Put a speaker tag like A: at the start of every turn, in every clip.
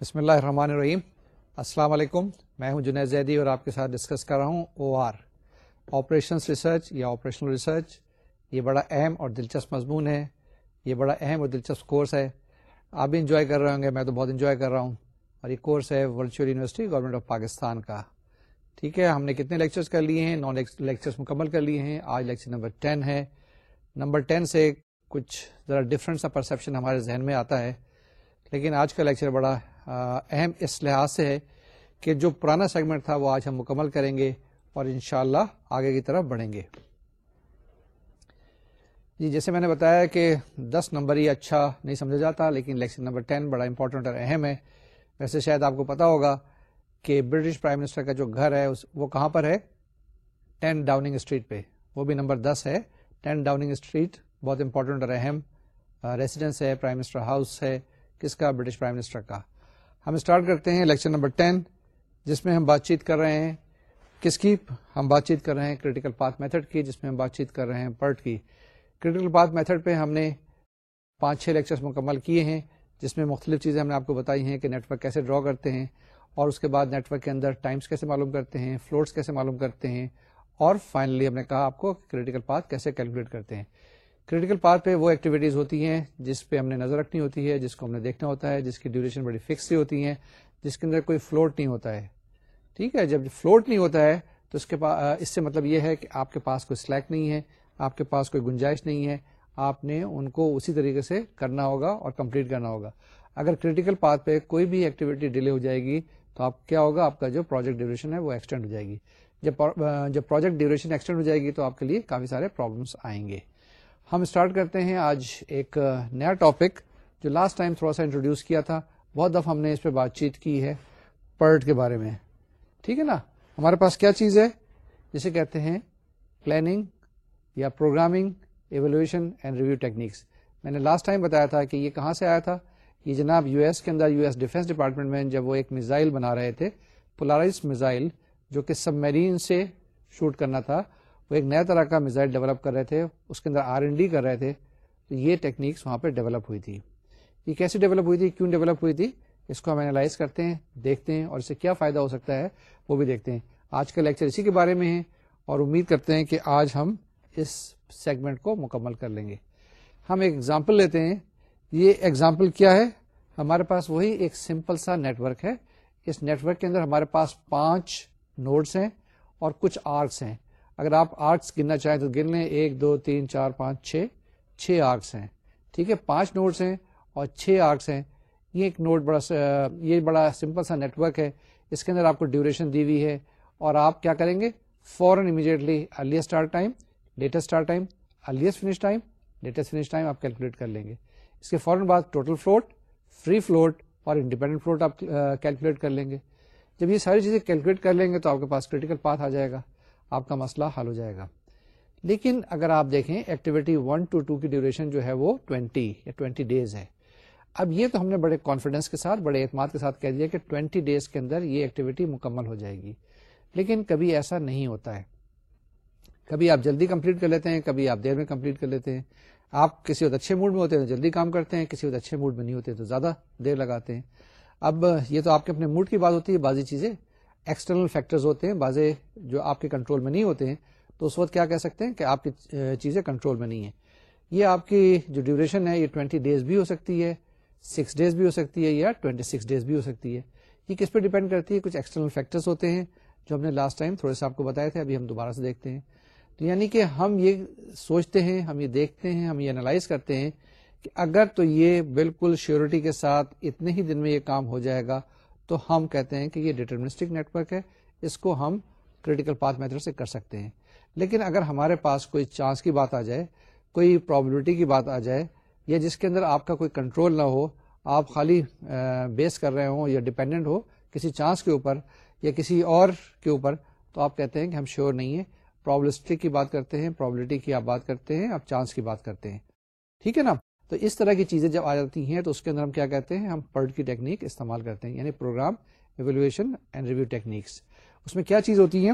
A: بسم اللہ الرحمن الرحیم۔ السلام علیکم۔ میں ہوں جنید زیدی اور آپ کے ساتھ ڈسکس کر رہا ہوں او آر آپریشنس ریسرچ یا آپریشنل ریسرچ یہ بڑا اہم اور دلچسپ مضمون ہے۔ یہ بڑا اہم اور دلچسپ کورس ہے۔ آپ بھی انجوائے کر رہے ہوں گے، میں تو بہت انجوائے کر رہا ہوں۔ اور یہ کورس ہے virtual university government of Pakistan کا۔ ٹھیک ہے، ہم نے کتنے لیکچرز کر لیے ہیں؟ نو لیکچرز مکمل کر لیے ہیں۔ آج لیکچر نمبر ٹین ہے۔ نمبر ٹین سے کچھ ذرا ڈفرینٹ سا پرسپشن ہمارے ذہن میں آتا ہے۔ لیکن آج کا لیکچر بڑا اہم اس لحاظ سے ہے کہ جو پرانا سیگمنٹ تھا وہ آج ہم مکمل کریں گے اور انشاءاللہ آگے کی طرف بڑھیں گے۔ جی جیسے میں نے بتایا کہ دس نمبر ہی اچھا نہیں سمجھا جاتا، لیکن لیکچر نمبر ٹین بڑا امپورٹنٹ اور اہم ہے۔ ویسے شاید آپ کو پتا ہوگا کہ برٹش پرائم منسٹر کا جو گھر ہے وہ کہاں پر ہے؟ ٹین ڈاؤننگ اسٹریٹ پہ۔ وہ بھی نمبر دس ہے۔ ٹین ڈاؤننگ اسٹریٹ بہت امپورٹنٹ اور اہم ریسیڈنس ہے پرائم منسٹر ہاؤس ہے۔ کس کا؟ برٹش پرائم منسٹر کا۔ ہم اسٹارٹ کرتے ہیں لیکچر نمبر ٹین، جس میں ہم بات چیت کر رہے ہیں کس کی، ہم بات چیت کر رہے ہیں کریٹیکل پاتھ میتھڈ کی، جس میں ہم بات چیت کر رہے ہیں پرٹ کی۔ کریٹیکل پاتھ میتھڈ پہ ہم نے پانچ چھ لیکچرز مکمل کیے ہیں، جس میں مختلف چیزیں ہم نے آپ کو بتائی ہیں کہ نیٹ ورک کیسے ڈرا کرتے ہیں اور اس کے بعد نیٹ ورک کے اندر ٹائمس کیسے معلوم کرتے ہیں فلوٹس کیسے معلوم کرتے ہیں اور فائنلی ہم نے کہا آپ کو کریٹیکل پاتھ کیسے کیلکولیٹ کرتے ہیں۔ کریٹیکل پاتھ پہ وہ ایکٹیویٹیز ہوتی ہیں جس پہ ہم نے نظر رکھنی ہوتی ہے، جس کو ہم نے دیکھنا ہوتا ہے، جس کی ڈیوریشن بڑی فکس ہوتی ہیں، جس کے اندر کوئی فلوٹ نہیں ہوتا ہے۔ ٹھیک ہے، جب فلوٹ نہیں ہوتا ہے تو اس کے پاس اس سے مطلب یہ ہے کہ آپ کے پاس کوئی سلیک نہیں ہے، آپ کے پاس کوئی گنجائش نہیں ہے۔ آپ نے ان کو اسی طریقے سے کرنا ہوگا اور کمپلیٹ کرنا ہوگا۔ اگر کریٹیکل پاتھ پہ کوئی بھی ایکٹیویٹی ڈیلے ہو جائے گی تو آپ کیا ہوگا؟ آپ کا جو پروجیکٹ ڈیوریشن ہے وہ ایکسٹینڈ ہو جائے گی۔ جب جب پروجیکٹ ڈیوریشن ایکسٹینڈ ہو جائے گی تو آپ کے لیے کافی سارے پرابلمس آئیں گے۔ ہم اسٹارٹ کرتے ہیں آج ایک نیا ٹاپک جو لاسٹ ٹائم تھوڑا سا انٹروڈیوس کیا تھا۔ بہت دفعہ ہم نے اس پہ بات چیت کی ہے پرٹ کے بارے میں۔ ٹھیک ہے نا؟ ہمارے پاس کیا چیز ہے؟ جسے کہتے ہیں پلاننگ یا programming evaluation and review techniques میں نے لاسٹ ٹائم بتایا تھا کہ یہ کہاں سے آیا تھا؟ یہ جناب یو ایس کے اندر یو ایس ڈیفینس ڈپارٹمنٹ میں جب وہ ایک میزائل بنا رہے تھے پولارائز میزائل جو کہ سب میرین سے شوٹ کرنا تھا۔ وہ ایک نیا طرح کا میزائل ڈیولپ کر رہے تھے، اس کے اندر آر این ڈی کر رہے تھے، تو یہ ٹیکنیکس وہاں پہ ڈیولپ ہوئی تھی۔ یہ کیسے ڈیولپ ہوئی تھی؟ کیوں ڈیولپ ہوئی تھی؟ اس کو ہم اینالائز کرتے ہیں، دیکھتے ہیں، اور اس سے کیا فائدہ ہو سکتا ہے وہ بھی دیکھتے ہیں۔ آج کا لیکچر اسی کے بارے میں ہے، اور امید کرتے ہیں کہ آج ہم اس سیگمنٹ کو مکمل کر لیں گے۔ ہم ایک ایگزامپل لیتے ہیں۔ یہ ایگزامپل کیا ہے؟ ہمارے پاس وہی ایک سمپل سا نیٹ ورک ہے۔ اس نیٹ ورک کے اندر ہمارے پاس پانچ نوڈس ہیں اور کچھ آرکس ہیں۔ اگر آپ آرکس گننا چاہیں تو گن لیں، ایک، دو، تین، چار، پانچ، چھ۔ چھ آرکس ہیں، ٹھیک ہے؟ پانچ نوڈس ہیں اور چھ آرکس ہیں۔ یہ ایک نوٹ بڑا یہ بڑا سمپل سا نیٹ ورک ہے۔ اس کے اندر آپ کو ڈیوریشن دی ہوئی ہے اور آپ کیا کریں گے؟ فوراً immediately early start time latest start time earliest finish time latest finish time آپ کیلکولیٹ کر لیں گے۔ اس کے فوراً بعد ٹوٹل فلوٹ فری فلوٹ اور انڈیپینڈنٹ فلوٹ آپ کیلکولیٹ کر لیں گے۔ جب یہ ساری چیزیں کیلکولیٹ کر لیں گے تو آپ کے پاس کریٹیکل پاتھ آ جائے گا۔ آپ کا مسئلہ حل ہو جائے گا۔ لیکن اگر آپ دیکھیں ایکٹیویٹی ون ٹو ٹو کی ڈیوریشن جو ہے وہ ٹوینٹی یا ٹوینٹی ڈیز ہے۔ اب یہ تو ہم نے بڑے کانفیڈینس کے ساتھ، بڑے اعتماد کے ساتھ کہہ دیا کہ ٹوینٹی ڈیز کے اندر یہ ایکٹیویٹی مکمل ہو جائے گی۔ لیکن کبھی ایسا نہیں ہوتا ہے۔ کبھی آپ جلدی کمپلیٹ کر لیتے ہیں، کبھی آپ دیر میں کمپلیٹ کر لیتے ہیں۔ آپ کسی وقت اچھے موڈ میں ہوتے ہیں تو جلدی کام کرتے ہیں، کسی وقت اچھے موڈ میں نہیں ہوتے تو زیادہ دیر لگاتے ہیں۔ اب یہ تو آپ کے اپنے موڈ کی بات ہوتی ہے بازی چیزیں ایکسٹرنل فیکٹرز ہوتے ہیں بازے جو آپ کے کنٹرول میں نہیں ہوتے ہیں، تو اس وقت کیا کہہ سکتے ہیں کہ آپ کی چیزیں کنٹرول میں نہیں ہیں۔ یہ آپ کی جو ڈیوریشن ہے، یہ ٹوینٹی ڈیز بھی ہو سکتی ہے سکس ڈیز بھی ہو سکتی ہے، یا ٹوینٹی سکس ڈیز بھی ہو سکتی ہے۔ یہ کس پہ ڈیپینڈ کرتی ہے؟ کچھ ایکسٹرنل فیکٹرز ہوتے ہیں، جو ہم نے لاسٹ ٹائم تھوڑے سے آپ کو بتایا تھے، ابھی ہم دوبارہ سے دیکھتے ہیں۔ تو یعنی کہ ہم یہ سوچتے ہیں، ہم یہ دیکھتے ہیں، ہم یہ انالائز کرتے ہیں کہ اگر تو یہ بالکل شیورٹی کے ساتھ اتنے ہی دن میں یہ کام ہو جائے گا تو ہم کہتے ہیں کہ یہ ڈیٹرمنسٹک نیٹورک ہے، اس کو ہم کریٹیکل پاتھ میتھڈ سے کر سکتے ہیں۔ لیکن اگر ہمارے پاس کوئی چانس کی بات آ جائے، کوئی پرابلٹی کی بات آ جائے، یا جس کے اندر آپ کا کوئی کنٹرول نہ ہو، آپ خالی بیس کر رہے ہوں یا ڈپینڈنٹ ہو کسی چانس کے اوپر یا کسی اور کے اوپر، تو آپ کہتے ہیں کہ ہم شیور نہیں ہیں۔ پرابلسٹک کی بات کرتے ہیں پرابلٹی کی آپ بات کرتے ہیں، آپ چانس کی بات کرتے ہیں۔ ٹھیک ہے نا؟ تو اس طرح کی چیزیں جب آ جاتی ہیں تو اس کے اندر ہم کیا کہتے ہیں؟ ہم پرڈ کی ٹیکنیک استعمال کرتے ہیں یعنی program evaluation and review techniques. اس میں کیا چیز ہوتی ہے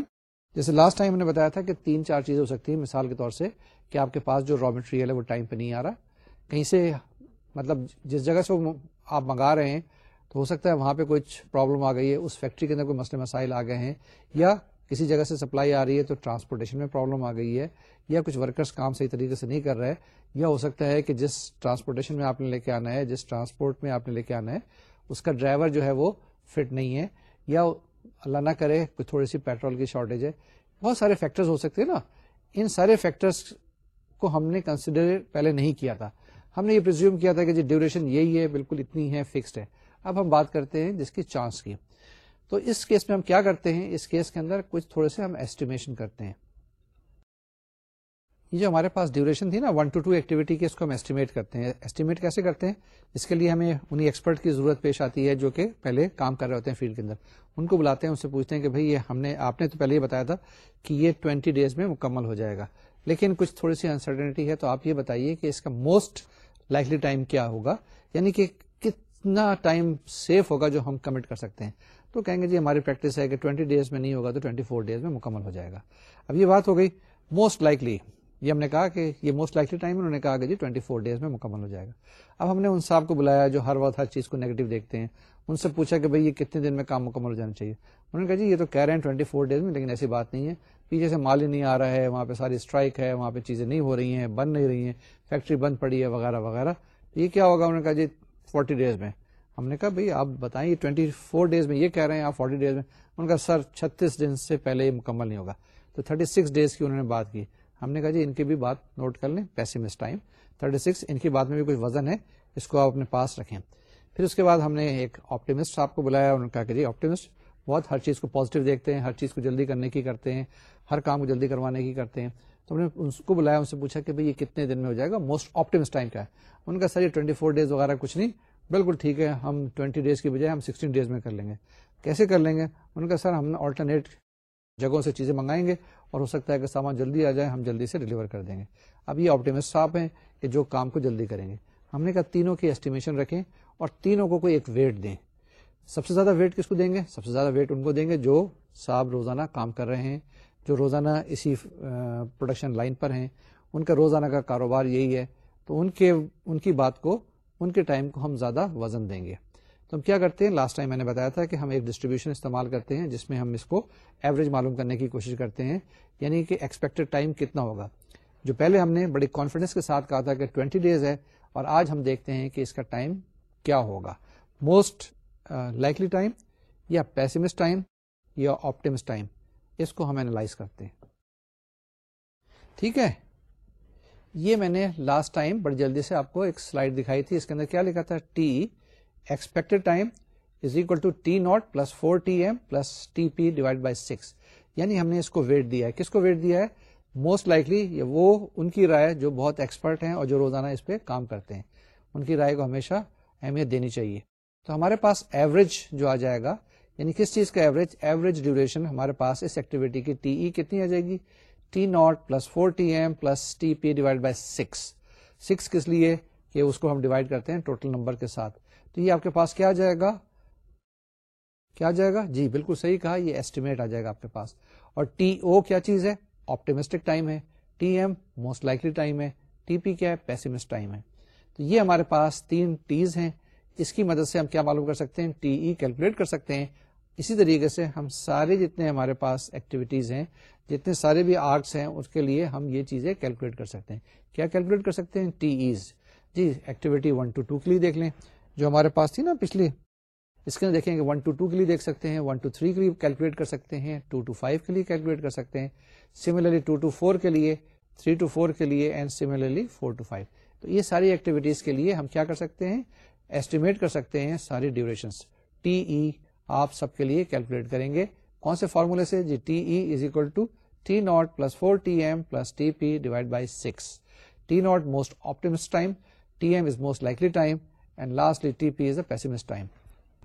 A: جیسے لاسٹ ٹائم ہم نے بتایا تھا کہ تین چار چیزیں ہو سکتی ہیں۔ مثال کے طور سے کہ آپ کے پاس جو را مٹیریل ہے وہ ٹائم پہ نہیں آ رہا۔ کہیں سے مطلب جس جگہ سے وہ آپ منگا رہے ہیں تو ہو سکتا ہے وہاں پہ کچھ پرابلم آ گئی ہے، اس فیکٹری کے اندر کوئی مسئلے مسائل آ گئے ہیں یا کسی جگہ سے سپلائی آ رہی ہے تو ٹرانسپورٹیشن میں پرابلم آ گئی ہے، یا کچھ ورکرس کام صحیح طریقے سے نہیں کر رہے، یا ہو سکتا ہے کہ جس ٹرانسپورٹیشن میں آپ نے لے کے آنا ہے، جس ٹرانسپورٹ میں آپ نے لے کے آنا ہے، اس کا ڈرائیور جو ہے وہ فٹ نہیں ہے، یا اللہ نہ کرے کوئی تھوڑی سی پیٹرول کی شارٹیج ہے۔ بہت سارے فیکٹرز ہو سکتے ہیں نا۔ ان سارے فیکٹرز کو ہم نے کنسیڈر پہلے نہیں کیا تھا۔ ہم نے یہ پرزیوم کیا تھا کہ جی ڈیوریشن یہی ہے، بالکل اتنی ہے فکسڈ ہے۔ اب ہم بات کرتے ہیں جس کی چانس کی۔ تو اس کیس میں ہم کیا کرتے ہیں؟ اس کیس کے اندر کچھ تھوڑے سے ہم ایسٹیمیشن کرتے ہیں۔ یہ جو ہمارے پاس ڈیوریشن تھی نا ون ٹو ٹو ایکٹیویٹی کی اس کو ہم ایسٹیمیٹ کرتے ہیں۔ ایسٹیمیٹ کیسے کرتے ہیں؟ اس کے لیے ہمیں انہیں ایکسپرٹ کی ضرورت پیش آتی ہے جو کہ پہلے کام کر رہے ہوتے ہیں فیلڈ کے اندر۔ ان کو بلاتے ہیں، ان سے پوچھتے ہیں کہ بھائی یہ ہم نے، آپ نے تو پہلے یہ بتایا تھا کہ یہ ٹوینٹی ڈیز میں مکمل ہو جائے گا۔ لیکن کچھ تھوڑی سی انسرٹنٹی ہے تو آپ یہ بتائیے کہ اس کا موسٹ لائکلی ٹائم کیا ہوگا؟ یعنی کہ کتنا ٹائم سیف ہوگا جو ہم کمٹ کر سکتے ہیں؟ تو کہیں گے جی ہماری پریکٹس ہے کہ ٹوینٹی ڈیز میں نہیں ہوگا تو ٹوینٹی فور ڈیز میں مکمل ہو جائے گا۔ اب یہ بات ہو گئی موسٹ لائکلی یہ ہم نے کہا کہ یہ موسٹ لائکلی ٹائم انہوں نے کہا کہ جی ٹوینٹی فور ڈیز میں مکمل ہو جائے گا۔ اب ہم نے ان صاحب کو بلایا جو ہر وقت ہر چیز کو نیگیٹو دیکھتے ہیں، ان سے پوچھا کہ بھائی یہ کتنے دن میں کام مکمل ہو جانا چاہیے؟ انہوں نے کہا جی یہ تو کہہ رہے ہیں ٹوینٹی فور ڈیز میں، لیکن ایسی بات نہیں ہے۔ پیچھے سے مال ہی نہیں آ رہا ہے، وہاں پہ ساری اسٹرائک ہے، وہاں پہ چیزیں نہیں ہو رہی ہیں، بن نہیں رہی ہیں فیکٹری بند پڑی ہے، وغیرہ وغیرہ۔ یہ کیا ہوگا؟ انہوں نے کہا جی فورٹی ڈیز میں۔ ہم نے کہا، بھائی، آپ بتائیں ٹوینٹی فور ڈیز میں یہ کہہ رہے ہیں، آپ فورٹی ڈیز میں۔ ان کا سر چھتیس دن سے پہلے یہ مکمل نہیں ہوگا۔ تو تھرٹی سکس ڈیز کی انہوں نے بات کی۔ ہم نے کہا جی ان کی بھی بات نوٹ کر لیں پیسے ٹائم تھرٹی سکس ان کی بات میں بھی کچھ وزن ہے، اس کو آپ اپنے پاس رکھیں۔ پھر اس کے بعد ہم نے ایک آپٹیمسٹ آپ کو بلایا، انہوں نے کہا کہ جی آپٹیمسٹ بہت ہر چیز کو پازیٹیو دیکھتے ہیں، ہر چیز کو جلدی کرنے کی کرتے ہیں، ہر کام کو جلدی کروانے کی کرتے ہیں۔ تو ہم نے اس کو بلایا، ان سے پوچھا کہ، بھائی، یہ کتنے دن میں ہو جائے گا؟ موسٹ آپٹیمسٹ ٹائم کیا ہے؟ ان کا سر، یہ ٹوئنٹی فور ڈیز وغیرہ کچھ نہیں بالکل ٹھیک ہے، ہم ٹوینٹی ڈیز کی بجائے ہم سکسٹین ڈیز میں کر لیں گے۔ کیسے کر لیں گے؟ ان کا سر ہم آلٹرنیٹ جگہوں سے چیزیں منگائیں گے اور ہو سکتا ہے کہ سامان جلدی آ جائے، ہم جلدی سے ڈلیور کر دیں گے۔ اب یہ آپٹیمسٹ صاحب ہیں کہ جو کام کو جلدی کریں گے۔ ہم نے کہا تینوں کی ایسٹیمیشن رکھیں اور تینوں کو کوئی ایک ویٹ دیں۔ سب سے زیادہ ویٹ کس کو دیں گے؟ سب سے زیادہ ویٹ ان کو دیں گے جو صاحب روزانہ کام کر رہے ہیں، جو روزانہ اسی پروڈکشن لائن پر ہیں۔ ان کا روزانہ کا کاروبار یہی ہے۔ تو ان کے، ان کی بات کو ان کے ٹائم کو ہم زیادہ وزن دیں گے۔ تو ہم کیا کرتے ہیں؟ لاسٹ ٹائم میں نے بتایا تھا کہ ہم ایک ڈسٹریبیوشن استعمال کرتے ہیں جس میں ہم اس کو ایوریج معلوم کرنے کی کوشش کرتے ہیں یعنی کہ ایکسپیکٹڈ ٹائم کتنا ہوگا۔ جو پہلے ہم نے بڑی کانفیڈینس کے ساتھ کہا تھا کہ ٹوینٹی ڈیز ہے، اور آج ہم دیکھتے ہیں کہ اس کا ٹائم کیا ہوگا۔ موسٹ لائکلی ٹائم یا پیسمس ٹائم یا آپٹیمس ٹائم اس کو ہم اینالائز کرتے ہیں۔ ٹھیک ہے؟ یہ میں نے لاسٹ ٹائم بڑی جلدی سے آپ کو ایک سلائڈ دکھائی تھی، اس کے اندر کیا لکھا تھا؟ T expected time is equal to T naught plus four T M plus T P divide by six یعنی ہم نے اس کو ویٹ دیا ہے۔ کس کو ویٹ دیا ہے؟ موسٹ لائکلی وہ ان کی رائے جو بہت ایکسپرٹ ہیں اور جو روزانہ اس پہ کام کرتے ہیں۔ ان کی رائے کو ہمیشہ اہمیت دینی چاہیے۔ تو ہمارے پاس ایوریج جو آ جائے گا یعنی کس چیز کا ایوریج ایوریج ڈیوریشن ہمارے پاس اس ایکٹیویٹی کی ٹی ای کتنی آ جائے گی؟ T naught plus four T M plus T P divide by six six کس لیے؟ کہ اس کو ہم ڈیوائڈ کرتے ہیں ٹوٹل نمبر کے ساتھ. تو یہ آپ کے پاس کیا جائے گا؟ کیا جائے گا؟ جی بالکل صحیح کہا، یہ ایسٹیمیٹ آ جائے گا آپ کے پاس. اور ٹی او کیا چیز ہے؟ آپٹیمسٹک ٹائم ہے. T M most likely time ہے. ٹی پی کیا ہے؟ پیسمسٹ ٹائم ہے. تو یہ ہمارے پاس تین ٹیز ہیں. اس کی مدد سے ہم کیا معلوم کر سکتے ہیں؟ ٹی ای کیلکولیٹ کر سکتے ہیں. اسی طریقے سے ہم سارے جتنے ہمارے پاس ایکٹیویٹیز ہیں جتنے سارے بھی آرٹس ہیں، اس کے لیے ہم یہ چیزیں کیلکولیٹ کر سکتے ہیں۔ کیا کیلکولیٹ کر سکتے ہیں؟ T as G activity one to two کے لیے دیکھ لیں۔ جو ہمارے پاس تھی نا پچھلی، اس کے اندر دیکھیں گے ون ٹو ٹو کے لیے دیکھ سکتے ہیں ون ٹو تھری کے لیے کیلکولیٹ کر سکتے ہیں ٹو ٹو فائیو کے لیے کیلکولیٹ کر سکتے ہیں۔ سملرلی ٹو ٹو فور کے لیے تھری ٹو فور کے لیے and similarly four two five تو یہ ساری ایکٹیویٹیز کے لیے ہم کیا کر سکتے ہیں؟ ایسٹیمیٹ کر سکتے ہیں ساری ڈیوریشن ٹی ای آپ سب کے لیے کیلکولیٹ کریں گے۔ کون سے فارمولے سے؟ جی T E is equal to T naught plus four T M plus T P divide by six. T naught most optimist time, T M is most likely time, and lastly T P is a pessimist time.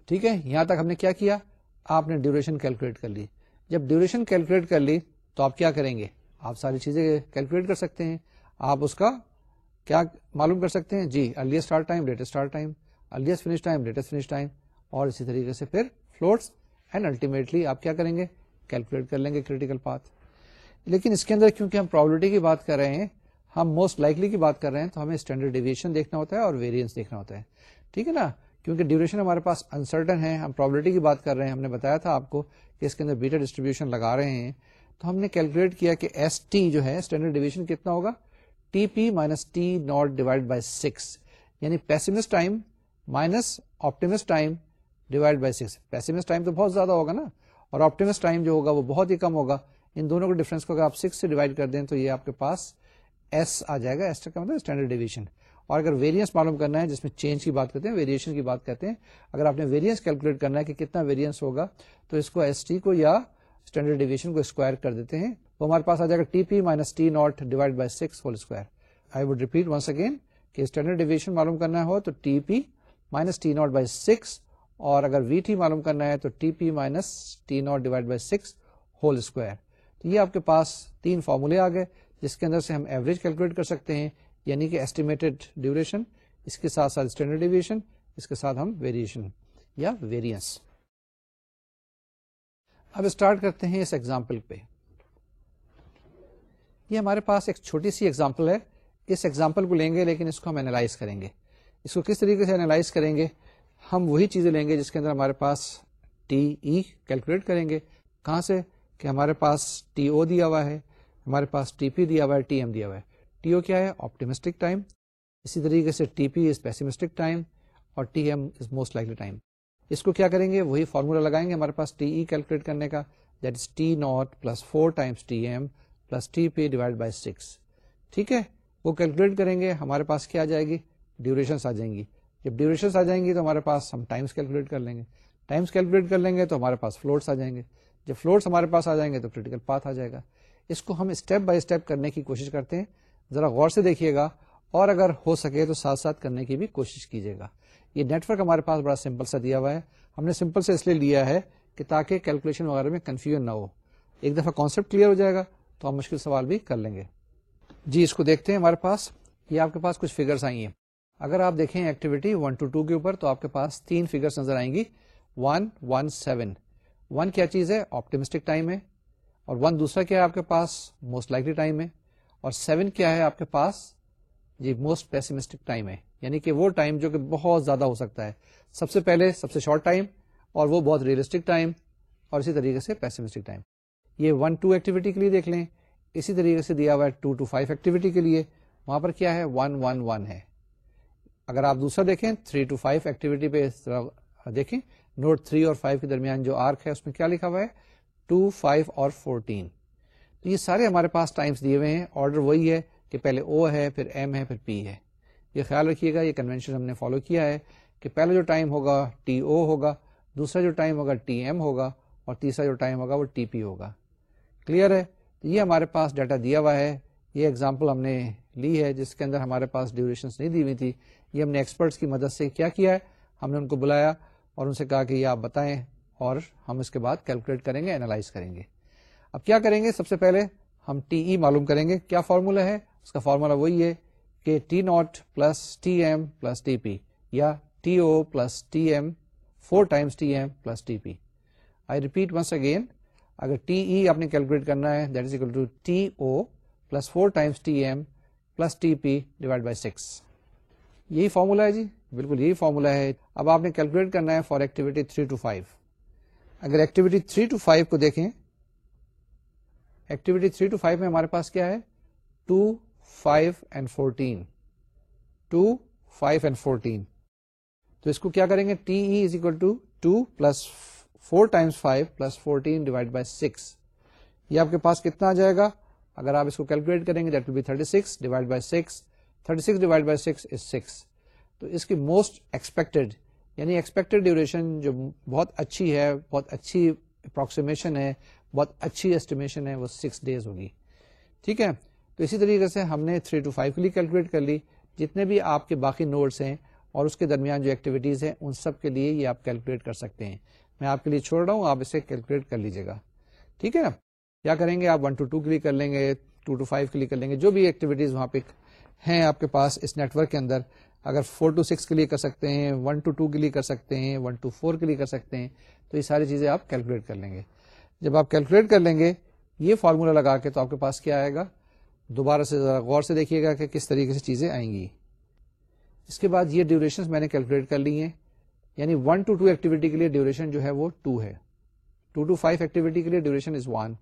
A: ٹھیک ہے، یہاں تک ہم نے کیا کیا؟ آپ نے ڈیوریشن کیلکولیٹ کر لی۔ جب ڈیوریشن کیلکولیٹ کر لی تو آپ کیا کریں گے؟ آپ ساری چیزیں کیلکولیٹ کر سکتے ہیں۔ آپ اس کا کیا معلوم کر سکتے ہیں؟ جی earliest start time latest start time earliest finish time latest finish time اور اسی طریقے سے پھر فلوٹس اینڈ الٹیمیٹلی آپ کیا کریں گے؟ کیلکولیٹ کر لیں گے کریٹیکل پاتھ لیکن اس کے اندر کیونکہ ہم پرابلٹی کی بات کر رہے ہیں، ہم موسٹ لائکلی کی بات کر رہے ہیں، تو ہمیں اسٹینڈرڈ ڈیویشن دیکھنا ہوتا ہے اور ویریئنس دیکھنا ہوتا ہے۔ ٹھیک ہے نا؟ کیونکہ ڈیوریشن ہمارے پاس انسرٹن ہے، ہم پرابلٹی کی بات کر رہے ہیں۔ ہم نے بتایا تھا آپ کو کہ اس کے اندر بیٹا ڈسٹریبیوشن لگا رہے ہیں۔ تو ہم نے کیلکولیٹ کیا کہ ایس ٹی جو ہے اسٹینڈرڈ ڈیویشن کتنا ہوگا؟ T P minus T naught divide by six یعنی pessimist time minus optimist time divide by six pessimist time تو بہت زیادہ ہوگا نا اور آپٹیمس ٹائم جو ہوگا وہ بہت ہی کم ہوگا۔ ان دونوں کے ڈفرنس کو اگر آپ سکس سے ڈیوائڈ کر دیں تو یہ آپ کے پاس ایس آ جائے گا۔ ایس کا مطلب اسٹینڈرڈ ڈیویشن اور اگر ویریئنس معلوم کرنا ہے، جس میں چینج کی بات کرتے ہیں ویریشن کی بات کرتے ہیں، اگر آپ نے ویریئنس کیلکولیٹ کرنا ہے کہ کتنا ویریئنس ہوگا، تو اس کو ایس ٹی کو یا اسٹینڈرڈ ڈیویشن کو اسکوائر کر دیتے ہیں۔ تو ہمارے پاس آ جائے گا T P minus T naught divide by six whole square I would repeat once again کہ اسٹینڈرڈ ڈیویشن معلوم کرنا ہو تو T P minus T naught by six اور اگر وی ٹی معلوم کرنا ہے تو T P minus T naught divide by six whole square تو یہ آپ کے پاس تین فارمولے آ گئے جس کے اندر سے ہم ایوریج کیلکولیٹ کر سکتے ہیں یعنی کہ ایسٹیمیٹڈ ڈیوریشن اس کے ساتھ ساتھ اسٹینڈرڈ ڈیویشن اس کے ساتھ ہم ویریشن یا ویریئنس اب اسٹارٹ کرتے ہیں اس ایگزامپل پہ۔ یہ ہمارے پاس ایک چھوٹی سی ایگزامپل ہے۔ اس ایگزامپل کو لیں گے لیکن اس کو ہم اینالائز کریں گے۔ اس کو کس طریقے سے اینالائز کریں گے؟ ہم وہی چیزیں لیں گے جس کے اندر ہمارے پاس ٹی ای کیلکولیٹ کریں گے۔ کہاں سے؟ کہ ہمارے پاز ٹی او دیا ہوا ہے، ہمارے پاس ٹی پی دیا ہوا ہے ٹی ایم دیا ہوا ہے۔ ٹی او کیا ہے؟ آپٹیمسٹک ٹائم اسی طریقے سے T P is pessimistic time اور T M is most likely time اس کو کیا کریں گے؟ وہی فارمولا لگائیں گے ہمارے پاس ٹی ای کیلکولیٹ کرنے کا۔ That is T naught plus four times T M plus T P divide by six ٹھیک ہے؟ وہ کیلکولیٹ کریں گے، ہمارے پاس کیا آ جائے گی؟ ڈیوریشن آ جائیں گی۔ جب ڈیوریشن آ جائیں گی تو ہمارے پاس ہم ٹائمس کیلکولیٹ کر لیں گے۔ ٹائمس کیلکولیٹ کر لیں گے تو ہمارے پاس فلوٹس آ جائیں گے۔ جب فلوٹس ہمارے پاس آ جائیں گے تو کریٹیکل پاتھ آ جائے گا۔ اس کو ہم اسٹیپ بائی اسٹیپ کرنے کی کوشش کرتے ہیں۔ ذرا غور سے دیکھیے گا اور اگر ہو سکے تو ساتھ ساتھ کرنے کی بھی کوشش کیجیے گا۔ یہ نیٹورک ہمارے پاس بڑا سمپل سا دیا ہوا ہے۔ ہم نے سمپل سے اس لیے لیا ہے کہ تاکہ کیلکولیشن وغیرہ میں کنفیوژن نہ ہو۔ ایک دفعہ کانسیپٹ کلیئر ہو جائے گا تو ہم مشکل سوال بھی کر لیں گے۔ جی اس کو دیکھتے ہیں ہمارے پاس۔ یہ آپ کے پاس کچھ فگرس آئی ہیں۔ اگر آپ دیکھیں ایکٹیویٹی ون ٹو ٹو کے اوپر تو آپ کے پاس تین فگرس نظر آئیں گی۔ ون ون سیون ون کیا چیز ہے؟ آپٹیمسٹک ٹائم ہے۔ اور ون دوسرا کیا ہے آپ کے پاس؟ موسٹ لائکلی ٹائم ہے۔ اور سیون کیا ہے آپ کے پاس؟ جی موسٹ پیسمسٹک ٹائم ہے۔ یعنی کہ وہ ٹائم جو کہ بہت زیادہ ہو سکتا ہے۔ سب سے پہلے، سب سے شارٹ ٹائم اور وہ بہت ریئلسٹک ٹائم اور اسی طریقے سے پیسمسٹک ٹائم یہ ون ٹو ایکٹیویٹی کے لیے دیکھ لیں۔ اسی طریقے سے دیا ہوا ہے ٹو ٹو فائیو ایکٹیویٹی کے لیے۔ وہاں پر کیا ہے؟ ون ون ون ہے۔ اگر آپ دوسرا دیکھیں تھری ٹو فائیو ایکٹیویٹی پہ دیکھیں نوٹ تھری اور فائیو کے درمیان جو آرک ہے، اس میں کیا لکھا ہوا ہے؟ ٹو فائیو اور فورٹین تو یہ سارے ہمارے پاس ٹائمس دیے ہوئے ہیں۔ آرڈر وہی ہے کہ پہلے او ہے، پھر ایم ہے، پھر پی ہے۔ یہ خیال رکھیے گا، یہ کنوینشن ہم نے فالو کیا ہے کہ پہلا جو ٹائم ہوگا ٹی او ہوگا، دوسرا جو ٹائم ہوگا ٹی ایم ہوگا، اور تیسرا جو ٹائم ہوگا، وہ ٹی پی ہوگا۔ کلیئر ہے؟ تو یہ ہمارے پاس ڈیٹا دیا ہوا ہے۔ یہ ایگزامپل ہم نے لی ہے، جس کے اندر ہمارے پاس ڈیوریشن نہیں دی ہوئی تھی۔ یہ ہم نے ایکسپرٹس کی مدد سے کیا کیا ہے؟ ہم نے ان کو بلایا اور ان سے کہا کہ یہ آپ بتائیں اور ہم اس کے بعد کیلکولیٹ کریں گے اینالائز کریں گے۔ اب کیا کریں گے؟ سب سے پہلے ہم ٹی ای معلوم کریں گے۔ کیا فارمولا ہے؟ اس کا فارمولا وہی ہے کہ T naught plus T M plus T P یا T O plus T M four times T M plus T P I repeat once again اگر ٹی ای آپ نے کیلکولیٹ کرنا ہے that is equal to T O plus four times T M plus T P divide by six یہی formula ہے جی بالکل یہی فارمولا ہے۔ اب آپ نے کیلکولیٹ کرنا ہے for activity three to five. اگر ایکٹیویٹی تھری ٹو فائیو کو دیکھیں، ایکٹیویٹی تھری ٹو فائیو میں ہمارے پاس کیا ہے؟ Two five and fourteen. Two five and fourteen. تو اس کو کیا کریں گے؟ T E is equal to two plus four times five plus fourteen divide by six. یہ آپ کے پاس کتنا آ جائے گا؟ اگر آپ اس کو کیلکولیٹ کریں گے، that will be thirty six divide by six. Thirty six divide by six is six. تو اس کی موسٹ ایکسپیکٹڈ یعنی ایکسپیکٹڈ ڈیوریشن جو بہت اچھی ہے، بہت اچھی اپروکسیمیشن ہے، بہت اچھی ایسٹیمیشن ہے، وہ سکس ڈیز ہوگی۔ ٹھیک ہے؟ تو اسی طریقے سے ہم نے تھری ٹو فائیو کے لیے کیلکولیٹ کر لی۔ جتنے بھی آپ کے باقی نوٹس ہیں اور اس کے درمیان جو ایکٹیویٹیز ہیں، ان سب کے لیے یہ آپ کیلکولیٹ کر سکتے ہیں۔ میں آپ کے لیے چھوڑ رہا ہوں، آپ اسے کیلکولیٹ کر لیجیے گا۔ ٹھیک ہے؟ کیا کریں گے؟ آپ ون ٹو ٹو کے لیے کر لیں گے ٹو ٹو فائیو کے لیے کر لیں گے۔ جو بھی ایکٹیویٹیز وہاں پہ ہیں آپ کے پاس اس نیٹورک کے اندر، اگر فور ٹو سکس کے لیے کر سکتے ہیں ون ٹو ٹو کے لیے کر سکتے ہیں ون ٹو فور کے لیے کر سکتے ہیں، تو یہ ساری چیزیں آپ کیلکولیٹ کر لیں گے۔ جب آپ کیلکولیٹ کر لیں گے، یہ فارمولا لگا کے تو آپ کے پاس کیا آئے گا؟ دوبارہ سے ذرا غور سے دیکھیے گا کہ کس طریقے سے چیزیں آئیں گی۔ اس کے بعد یہ ڈیوریشن میں نے کیلکولیٹ کر لی ہیں۔ یعنی ون ٹو ٹو ایکٹیویٹی کے لیے ڈیوریشن جو ہے وہ ٹو ہے۔ ٹو ٹو فائیو ایکٹیویٹی کے لیے duration is one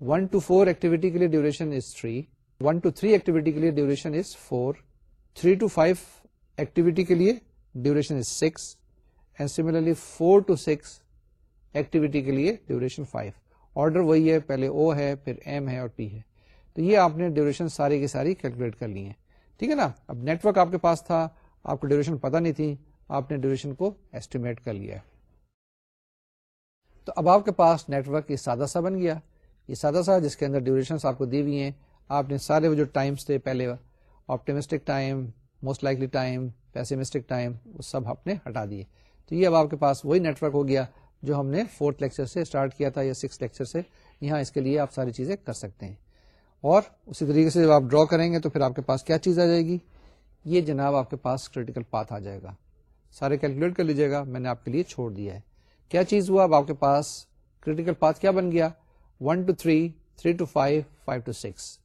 A: one to four activity کے لیے duration is three one to three activity کے لیے duration is four three to five activity کے لیے duration is six and similarly four to six activity کے لیے ڈیوریشن فائیو آرڈر وہی ہے پہلے او ہے پھر ایم ہے اور پی ہے تو یہ آپ نے ڈیوریشن ساری کی ساری کیلکولیٹ کر لی ہے ٹھیک ہے نا اب نیٹورک آپ کے پاس تھا آپ کو ڈیوریشن پتا نہیں تھی آپ نے ڈیوریشن کو ایسٹیمیٹ کر لیا تو اب آپ کے پاس نیٹورک یہ سادہ سا بن گیا یہ سادہ سا جس کے اندر ڈیوریشن آپ کو دی ہوئی ہیں آپ نے سارے وہ جو ٹائمس تھے پہلے optimistic time most likely time pessimistic time وہ سب آپ نے ہٹا دیے۔ تو یہ اب آپ کے پاس وہی نیٹورک ہو گیا جو ہم نے فورتھ لیکچر سے اسٹارٹ کیا تھا یا سکس لیکچر سے۔ یہاں اس کے لیے آپ ساری چیزیں کر سکتے ہیں۔ اور اسی طریقے سے جب آپ ڈرا کریں گے تو پھر آپ کے پاس کیا چیز آ جائے گی؟ یہ جناب آپ کے پاس کریٹیکل پاتھ آ جائے گا۔ سارے کیلکولیٹ کر لیجیے گا، میں نے آپ کے لیے چھوڑ دیا ہے۔ کیا چیز ہوا؟ اب آپ کے پاس کریٹیکل پاتھ کیا بن گیا؟ One to three three to five five to six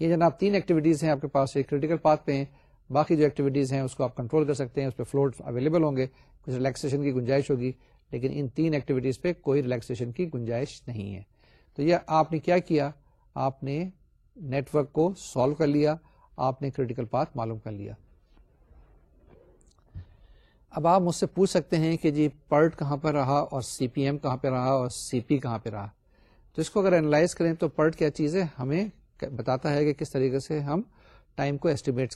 A: یہ جناب تین ایکٹیویٹیز ہیں آپ کے پاس، ایک کریٹیکل پاتھ پہ ہیں، باقی جو ایکٹیویٹیز ہیں اس کو آپ کنٹرول کر سکتے ہیں، اس پہ فلوٹ اویلیبل ہوں گے، کچھ ریلیکسیشن کی گنجائش ہوگی، لیکن ان تین ایکٹیویٹیز پہ کوئی ریلیکسیشن کی گنجائش نہیں ہے۔ تو یہ آپ نے کیا کیا؟ آپ نے نیٹورک کو سالو کر لیا، آپ نے کریٹیکل پاتھ معلوم کر لیا۔ اب آپ مجھ سے پوچھ سکتے ہیں کہ جی پرٹ کہاں پہ رہا اور سی پی ایم کہاں پہ رہا اور سی پی کہاں پہ رہا؟ تو اس کو اگر اینالائز کریں تو پرٹ کیا چیز ہے؟ ہمیں بتاتا ہے کہ کس طریقے سے ہم ٹائم کو ایسٹیمیٹ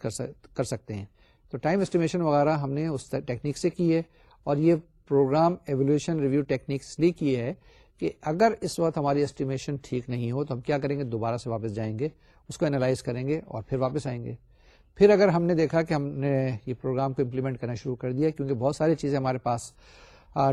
A: کر سکتے ہیں۔ تو ٹائم اسٹیمیشن وغیرہ ہم نے اس ٹیکنیک سے کی ہے اور یہ پروگرام ایولیوشن ریویو ٹیکنیک اس لیے کی ہے کہ اگر اس وقت ہماری اسٹیمیشن ٹھیک نہیں ہو تو ہم کیا کریں گے؟ دوبارہ سے واپس جائیں گے، اس کو اینالائز کریں گے اور پھر واپس آئیں گے۔ پھر اگر ہم نے دیکھا کہ ہم نے یہ پروگرام کو امپلیمنٹ کرنا شروع کر دیا کیونکہ بہت ساری چیزیں ہمارے پاس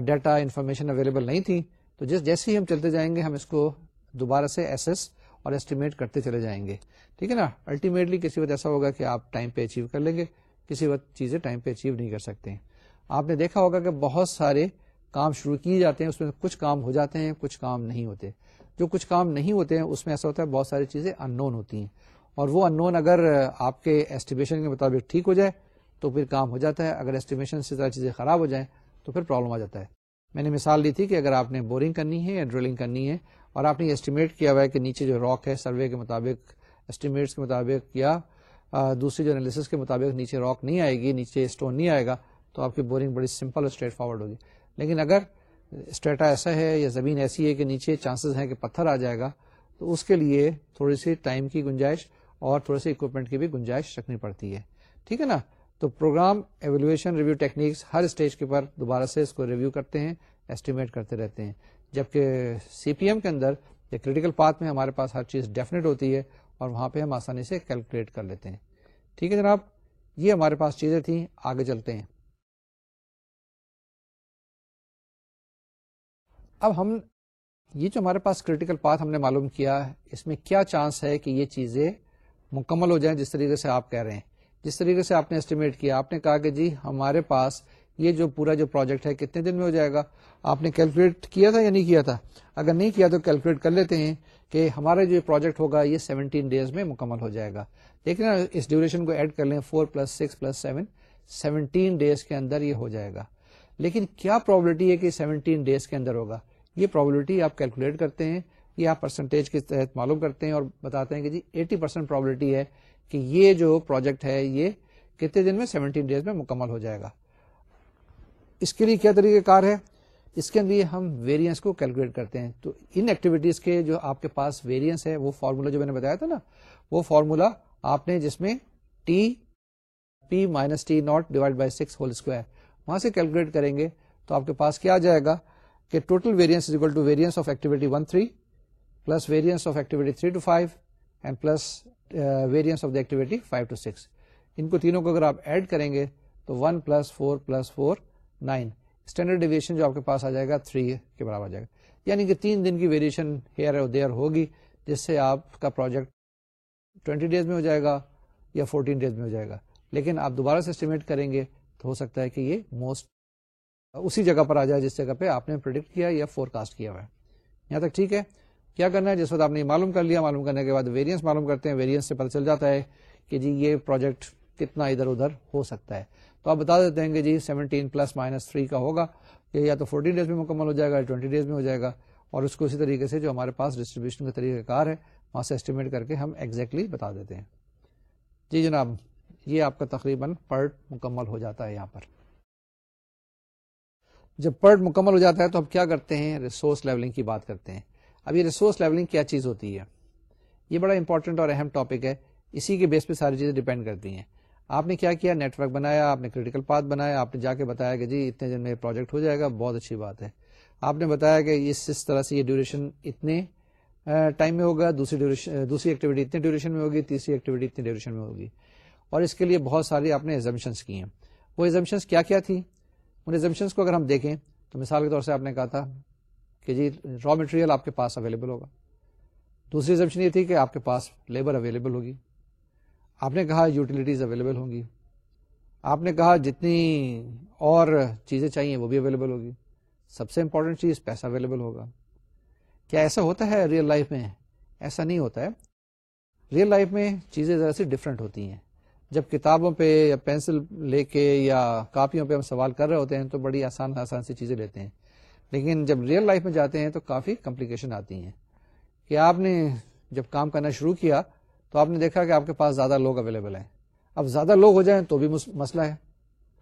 A: ڈیٹا انفارمیشن اویلیبل نہیں تھی تو جس، جیسے ہی ہم چلتے جائیں گے ہم اس کو دوبارہ سے ایسس اور اسٹیمیٹ کرتے چلے جائیں گے۔ ٹھیک ہے نا؟ الٹیمیٹلی کسی وقت ایسا ہوگا کہ آپ ٹائم پہ اچیو کر لیں گے۔ کسی وقت چیزیں ٹائم پہ اچیو نہیں کر سکتے۔ آپ نے دیکھا ہوگا کہ بہت سارے کام شروع کیے جاتے ہیں، اس میں کچھ کام ہو جاتے ہیں، کچھ کام نہیں ہوتے۔ جو کچھ کام نہیں ہوتے ہیں، اس میں ایسا ہوتا ہے بہت ساری چیزیں ان نون ہوتی ہیں۔ اور وہ ان نون اگر آپ کے ایسٹیمیشن کے مطابق ٹھیک ہو جائے، تو پھر کام ہو جاتا ہے۔ اگر ایسٹیمیشن سے طرح چیزیں خراب ہو جائیں، تو پھر پرابلم آ جاتا ہے۔ میں نے مثال دی تھی کہ اگر آپ نے بورنگ کرنی ہے یا ڈرلنگ کرنی ہے اور آپ نے اسٹیمیٹ کیا ہوا ہے کہ نیچے جو راک ہے سروے کے مطابق اسٹیمیٹس کے مطابق یا دوسری جو انالیس کے مطابق نیچے راک نہیں آئے گی، نیچے اسٹون نہیں آئے گا، تو آپ کی بورنگ بڑی سمپل اور اسٹریٹ فارورڈ ہوگی۔ لیکن اگر اسٹیٹا ایسا ہے یا زمین ایسی ہے کہ نیچے چانسز ہیں کہ پتھر آ جائے گا، تو اس کے لیے تھوڑی سی ٹائم کی گنجائش اور تھوڑے سی اکوپمنٹ کی بھی گنجائش رکھنی پڑتی ہے۔ ٹھیک ہے نا؟ تو پروگرام ایویلویشن ریویو ٹیکنیکس ہر اسٹیج کے پر دوبارہ سے اس کو ریویو کرتے ہیں ایسٹیمیٹ کرتے رہتے ہیں۔ جبکہ سی پی ایم کے اندر یا کریٹیکل پاتھ میں ہمارے پاس ہر چیز ڈیفینیٹ ہوتی ہے اور وہاں پہ ہم آسانی سے کیلکولیٹ کر لیتے ہیں۔ ٹھیک ہے جناب؟ یہ ہمارے پاس چیزیں تھیں، آگے چلتے ہیں۔ اب ہم، یہ جو ہمارے پاس کریٹیکل پاتھ ہم نے معلوم کیا، اس میں کیا چانس ہے کہ یہ چیزیں مکمل ہو جائیں جس طریقے سے آپ کہہ رہے ہیں؟ جس طریقے سے آپ نے اسٹیمیٹ کیا، آپ نے کہا کہ جی ہمارے پاس یہ جو پورا جو پروجیکٹ ہے، کتنے دن میں ہو جائے گا؟ آپ نے کیلکولیٹ کیا تھا یا نہیں کیا تھا؟ اگر نہیں کیا تو کیلکولیٹ کر لیتے ہیں کہ ہمارا جو پروجیکٹ ہوگا، یہ سیونٹین ڈیز میں مکمل ہو جائے گا۔ لیکن اس ڈیوریشن کو ایڈ کر لیں، four plus six plus seven, seventeen days کے اندر یہ ہو جائے گا۔ لیکن کیا پرابلٹی ہے کہ سیونٹین ڈیز کے اندر ہوگا؟ یہ پرابلٹی آپ کیلکولیٹ کرتے ہیں یا آپ پرسنٹیج کے تحت معلوم کرتے ہیں اور بتاتے ہیں کہ جی ایٹی پرسینٹ پرابلٹی ہے کہ یہ جو پروجیکٹ ہے، یہ کتنے دن میں سیونٹین ڈیز میں مکمل ہو جائے گا۔ اس کے لیے کیا طریقہ کار ہے؟ اس کے لیے ہم ویریئنس کو کیلکولیٹ کرتے ہیں۔ تو ان ایکٹیویٹیز کے جو آپ کے پاس ویریئنس ہے، وہ فارمولا جو میں نے بتایا تھا نا، وہ فارمولا آپ نے جس میں T P minus T naught divide by six whole square وہاں سے کیلکولیٹ کریں گے تو آپ کے پاس کیا آ جائے گا کہ total variance is equal to variance of activity one three plus variance of activity three to five and plus variance of the activity five to six ان کو تینوں کو اگر آپ ایڈ کریں گے تو one plus four plus four nine. Standard deviation جو آپ کے پاس آ جائے گا تھری کے برابر آ جائے گا۔ یعنی کہ تین دن کی ویریشن ہیئر اور دیئر ہوگی، جس سے آپ کا پروجیکٹ ٹوینٹی ڈیز میں ہو جائے گا یا فورٹین ڈیز میں ہو جائے گا۔ لیکن آپ دوبارہ سے اسٹیمیٹ کریں گے تو ہو سکتا ہے کہ یہ موسٹ اسی جگہ پر آ جائے جس جگہ پہ آپ نے پرڈکٹ کیا یا فور کاسٹ کیا ہوا ہے۔ یہاں تک ٹھیک ہے۔ کیا کرنا ہے؟ جس وقت آپ نے معلوم کر لیا، معلوم کرنے کے بعد ویریئنس معلوم کرتے ہیں ویریئنس سے پتہ چل جاتا ہے کہ جی یہ پروجیکٹ کتنا ادھر ادھر ہو سکتا ہے۔ تو آپ بتا دیتے ہیں کہ جی سیونٹین پلس مائنس تھری کا ہوگا، یہ یا تو فورٹین ڈیز میں مکمل ہو جائے گا یا ٹوئنٹی ڈیز میں ہو جائے گا، اور اس کو اسی طریقے سے جو ہمارے پاس ڈسٹریبیوشن کا طریقہ کار ہے وہاں سے اسٹیمیٹ کر کے ہم ایگزیکٹلی بتا دیتے ہیں۔ جی جناب، یہ آپ کا تقریباً پرٹ مکمل ہو جاتا ہے یہاں پر۔ جب پرٹ مکمل ہو جاتا ہے تو اب کیا کرتے ہیں؟ ریسورس لیولنگ کی بات کرتے ہیں۔ اب یہ ریسورس لیولنگ کیا چیز ہوتی ہے؟ یہ بڑا امپورٹنٹ اور اہم ٹاپک ہے۔ اسی کے بیس پہ ساری چیزیں ڈیپینڈ کرتی ہیں۔ آپ نے کیا کیا؟ نیٹ ورک بنایا، آپ نے کریٹیکل پاتھ بنایا، آپ نے جا کے بتایا کہ جی اتنے دن میں پروجیکٹ ہو جائے گا، بہت اچھی بات ہے۔ آپ نے بتایا کہ اس اس طرح سے یہ ڈیوریشن اتنے ٹائم میں ہوگا، دوسری ڈیوریشن دوسری ایکٹیویٹی اتنے ڈیوریشن میں ہوگی، تیسری ایکٹیویٹی اتنے ڈیوریشن میں ہوگی۔ اور اس کے لیے بہت ساری آپ نے ایگزمشنس کی ہیں۔ وہ ایگزمشنس کیا کیا تھی؟ ان ایگزمشنس کو اگر ہم دیکھیں تو مثال کے طور سے آپ نے کہا تھا کہ جی را مٹیریل آپ کے پاس اویلیبل ہوگا۔ دوسری ایگزمشن یہ تھی کہ آپ کے پاس لیبر اویلیبل ہوگی۔ آپ نے کہا یوٹیلیٹیز اویلیبل ہوں گی۔ آپ نے کہا جتنی اور چیزیں چاہیے وہ بھی اویلیبل ہوگی۔ سب سے امپورٹنٹ چیز پیسہ اویلیبل ہوگا۔ کیا ایسا ہوتا ہے ریئل لائف میں؟ ایسا نہیں ہوتا ہے۔ ریئل لائف میں چیزیں ذرا سی ڈفرینٹ ہوتی ہیں۔ جب کتابوں پہ یا پینسل لے کے یا کاپیوں پہ ہم سوال کر رہے ہوتے ہیں تو بڑی آسان آسان سی چیزیں لیتے ہیں۔ لیکن جب ریئل لائف میں جاتے ہیں تو کافی کمپلیکیشن آتی ہیں۔ کہ آپ نے جب کام کرنا شروع کیا تو آپ نے دیکھا کہ آپ کے پاس زیادہ لوگ اویلیبل ہیں۔ اب زیادہ لوگ ہو جائیں تو بھی مسئلہ ہے۔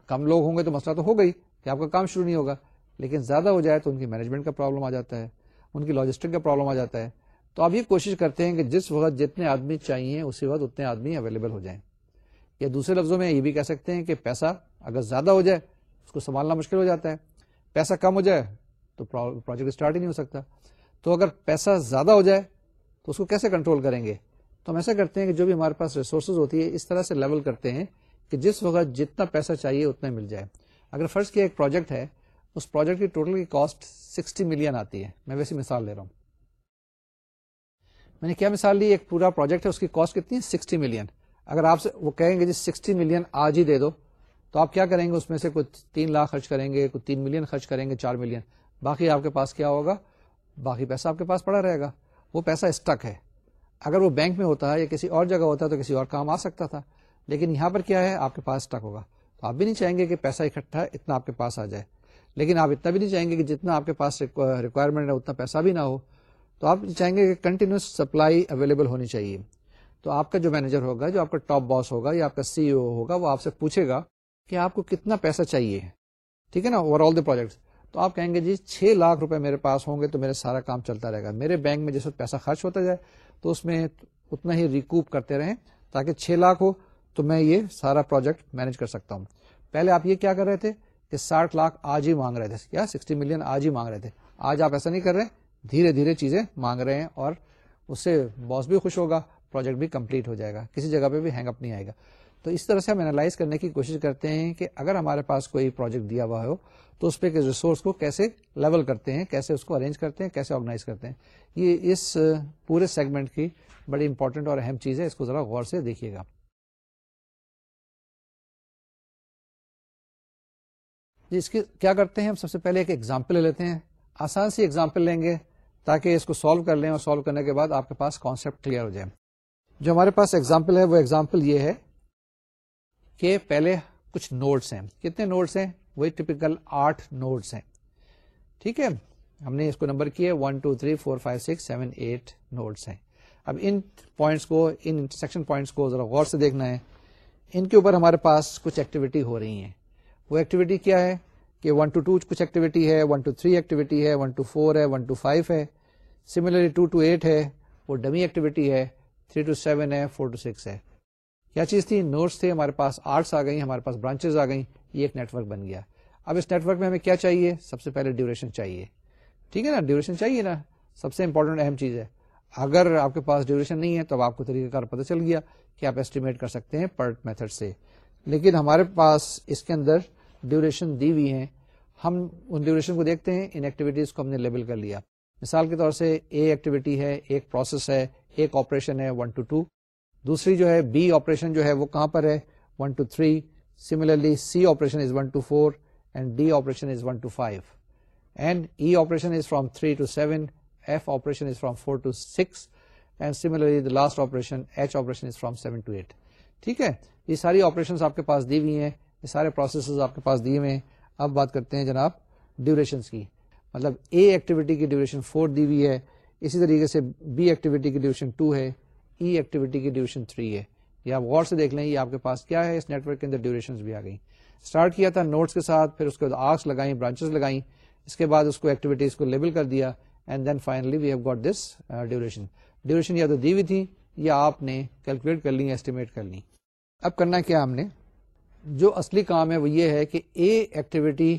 A: کم لوگ ہوں گے تو مسئلہ تو ہو گئی کہ آپ کا کام شروع نہیں ہوگا۔ لیکن زیادہ ہو جائے تو ان کی مینجمنٹ کا پرابلم آ جاتا ہے، ان کی لاجسٹک کا پرابلم آ جاتا ہے۔ تو آپ یہ کوشش کرتے ہیں کہ جس وقت جتنے آدمی چاہیے، اسی وقت اتنے آدمی اویلیبل ہو جائیں۔ یا دوسرے لفظوں میں یہ بھی کہہ سکتے ہیں کہ پیسہ اگر زیادہ ہو جائے، اس کو سنبھالنا مشکل ہو جاتا ہے۔ پیسہ کم ہو جائے تو پروجیکٹ اسٹارٹ ہی نہیں ہو سکتا۔ تو اگر پیسہ زیادہ ہو جائے تو اس کو کیسے کنٹرول کریں گے؟ تو ہم ایسا کرتے ہیں کہ جو بھی ہمارے پاس ریسورسز ہوتی ہے اس طرح سے لیول کرتے ہیں کہ جس وقت جتنا پیسہ چاہیے اتنا مل جائے۔ اگر فرض کیا ایک پروجیکٹ ہے، اس پروجیکٹ کی ٹوٹل کی کاسٹ سکسٹی ملین آتی ہے۔ میں ویسی مثال لے رہا ہوں۔ میں نے کیا مثال لی ایک پورا پروجیکٹ ہے، اس کی کاسٹ کتنی ہے؟ سکسٹی ملین اگر آپ سے وہ کہیں گے جی سکسٹی ملین آج ہی دے دو، تو آپ کیا کریں گے؟ اس میں سے کچھ تین لاکھ خرچ کریں گے، کچھ تین ملین خرچ کریں گے، چار ملین باقی آپ کے پاس کیا ہوگا؟ باقی پیسہ آپ کے پاس پڑا رہے گا۔ وہ پیسہ اسٹک ہے۔ اگر وہ بینک میں ہوتا ہے یا کسی اور جگہ ہوتا ہے تو کسی اور کام آ سکتا تھا۔ لیکن یہاں پر کیا ہے؟ آپ کے پاس اسٹک ہوگا۔ تو آپ بھی نہیں چاہیں گے کہ پیسہ اکٹھا اتنا آپ کے پاس آ جائے۔ لیکن آپ اتنا بھی نہیں چاہیں گے کہ جتنا آپ کے پاس ریکوائرمنٹ ہے، اتنا پیسہ بھی نہ ہو۔ تو آپ چاہیں گے کہ کنٹینیوس سپلائی اویلیبل ہونی چاہیے۔ تو آپ کا جو مینیجر ہوگا، جو آپ کا ٹاپ باس ہوگا یا آپ کا سی او ہوگا، وہ آپ سے پوچھے گا کہ آپ کو کتنا پیسہ چاہیے۔ ٹھیک ہے نا؟ اوور آل دا پروجیکٹ تو آپ کہیں گے جی چھ لاکھ روپے میرے پاس ہوں گے تو میرے سارا کام چلتا رہے گا۔ میرے بینک میں جس وقت پیسہ خرچ ہوتا جائے تو اس میں اتنا ہی ریکوپ کرتے رہیں تاکہ چھ لاکھ ہو تو میں یہ سارا پروجیکٹ مینج کر سکتا ہوں۔ پہلے آپ یہ کیا کر رہے تھے کہ ساٹھ لاکھ آج ہی مانگ رہے تھے کیا سکسٹی ملین آج ہی مانگ رہے تھے۔ آج آپ ایسا نہیں کر رہے، دھیرے دھیرے چیزیں مانگ رہے ہیں اور اس سے باس بھی خوش ہوگا، پروجیکٹ بھی کمپلیٹ ہو جائے گا۔ کسی جگہ پہ بھی ہینگ اپ نہیں آئے گا۔ تو اس طرح سے ہم اینالائز کرنے کی کوشش کرتے ہیں کہ اگر ہمارے پاس کوئی پروجیکٹ دیا ہوا ہو تو اس پہ ریسورس کو کیسے لیول کرتے ہیں، کیسے اس کو ارینج کرتے ہیں، کیسے آرگنائز کرتے ہیں۔ یہ اس پورے سیگمنٹ کی بڑی امپورٹنٹ اور اہم چیز ہے، اس کو ذرا غور سے دیکھیے گا۔ جی اس کی کیا کرتے ہیں؟ ہم سب سے پہلے ایک ایگزامپل لے لیتے ہیں۔ آسان سی ایگزامپل لیں گے تاکہ اس کو سالو کر لیں اور سالو کرنے کے بعد آپ کے پاس کانسیپٹ کلیئر ہو جائے۔ جو ہمارے پاس ایگزامپل ہے، وہ ایگزامپل یہ ہے کہ پہلے کچھ نوٹس ہیں۔ کتنے نوٹس ہیں؟ وہی ٹیپیکل آٹھ نوٹس ہیں۔ ٹھیک ہے؟ ہم نے اس کو نمبر کیا one two three four five six seven eight notes ہیں۔ اب ان پوائنٹس کو، ان انٹرسیکشن پوائنٹس کو ذرا غور سے دیکھنا ہے۔ ان کے اوپر ہمارے پاس کچھ ایکٹیویٹی ہو رہی ہیں۔ وہ ایکٹیویٹی کیا ہے؟ کہ ون ٹو ٹو کچھ ایکٹیویٹی ہے ون ٹو تھری ایکٹیویٹی ہے ون ٹو فور ہے ون ٹو فائیو ہے۔ سملرلی ٹو ٹو ایٹ ہے، وہ ڈمی ایکٹیویٹی ہے۔ تھری ٹو سیون ہے فور ٹو سکس ہے۔ کیا چیز تھی؟ نوٹس تھے، ہمارے پاس آرٹس آ گئی ہمارے پاس برانچز آ گئی یہ ایک نیٹ ورک بن گیا۔ اب اس نیٹ ورک میں ہمیں کیا چاہیے؟ سب سے پہلے ڈیوریشن چاہیے۔ ٹھیک ہے نا؟ ڈیوریشن چاہیے نا؟ سب سے امپورٹنٹ اہم چیز ہے۔ اگر آپ کے پاس ڈیوریشن نہیں ہے تو آپ کو طریقہ کار پتہ چل گیا کہ آپ ایسٹیمیٹ کر سکتے ہیں پرٹ میتھڈ سے۔ لیکن ہمارے پاس اس کے اندر ڈیوریشن دی ہوئی ہیں۔ ہم ان ڈیوریشن کو دیکھتے ہیں، ان ایکٹیویٹیز کو ہم نے لیبل کر لیا۔ مثال کے طور سے اے ایکٹیویٹی ہے، ایک پروسیس ہے، ایک آپریشن ہے ون ٹو ٹو دوسری جو ہے بی آپریشن جو ہے وہ کہاں پر ہے؟ One to three similarly C operation is one to four and D operation is one to five and E operation is from three to seven F operation is from four to six and similarly the last operation H operation is from seven to eight ٹھیک ہے؟ یہ ساری operation آپ کے پاس دی ہوئی ہیں، یہ سارے پروسیسز آپ کے پاس دیے ہوئے ہیں۔ اب بات کرتے ہیں جناب ڈیوریشن کی۔ مطلب اے ایکٹیویٹی کی ڈیوریشن فور دی ہوئی ہے، اسی طریقے سے بی ایکٹیویٹی کی ڈیوریشن ٹو ہے e ای ایکٹیویٹی کی ڈیوریشن تھری ہے۔ یہ آپ غور سے دیکھ لیں، یہ آپ کے پاس کیا ہے؟ اس نیٹورک کے اندر ڈیوریشن بھی آ گئی اسٹارٹ کیا تھا نوٹس کے ساتھ، پھر اس کے بعد آرکس لگائیں برانچز لگائیں۔ اس کے بعد اس کو ایکٹیویٹیز کو لیبل کر دیا and then finally we have got this duration duration یا تو دی ہوئی تھی، یا آپ نے کیلکولیٹ کر لی ایسٹیمیٹ کر لی۔ اب کرنا کیا ہم نے؟ جو اصلی کام ہے وہ یہ ہے کہ اے ایکٹیویٹی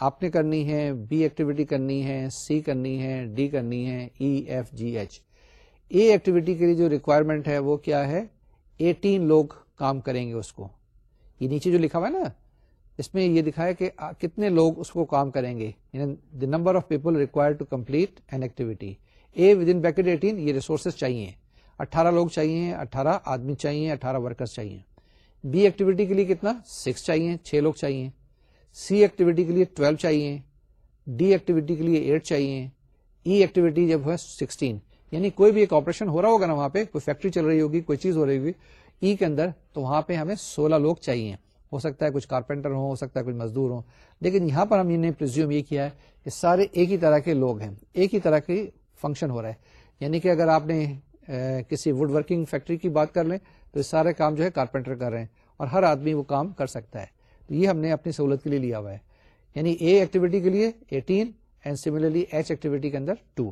A: آپ نے کرنی ہے بی ایکٹیویٹی کرنی ہے سی کرنی ہے ڈی کرنی ہے E F G H A activity کے لیے جو ریکوائرمنٹ ہے وہ کیا ہے؟ ایٹین لوگ کام کریں گے اس کو۔ یہ نیچے جو لکھا ہوا ہے نا، اس میں یہ دکھا ہے کہ کتنے لوگ اس کو کام کریں گے۔ The number of people require to complete an activity A within bracket eighteen یہ ریسورسز چاہیے۔ اٹھارہ لوگ چاہیے، اٹھارہ آدمی چاہیے، اٹھارہ ورکرس چاہیے۔ بی ایکٹیویٹی کے لیے کتنا؟ سکس چاہیے، چھ لوگ چاہیے۔ سی ایکٹیویٹی کے لیے ٹویلو چاہیے۔ ڈی ایکٹیویٹی کے لیے ایٹ چاہیے۔ e ای ایکٹیویٹی جب ہے سکسٹین یعنی کوئی بھی ایک آپریشن ہو رہا ہوگا نا وہاں پہ، کوئی فیکٹری چل رہی ہوگی، کوئی چیز ہو رہی ہوگی، ای کے اندر تو وہاں پہ ہمیں سولہ لوگ چاہیے۔ ہو سکتا ہے کچھ کارپینٹر ہو سکتا ہے کچھ مزدور ہوں۔ لیکن یہاں پر ہم نے پرزیوم یہ کیا ہے کہ سارے ایک ہی طرح کے لوگ ہیں، ایک ہی طرح کی فنکشن ہو رہا ہے۔ یعنی کہ اگر آپ نے کسی وڈ ورکنگ فیکٹری کی بات کر لیں تو یہ سارے کام جو ہے کارپینٹر کر رہے ہیں اور ہر آدمی وہ کام کر سکتا ہے۔ تو یہ ہم نے اپنی سہولت کے لیے لیا ہوا ہے۔ یعنی اے ایکٹیویٹی کے لیے eighteen and similarly H activity کے اندر ٹو۔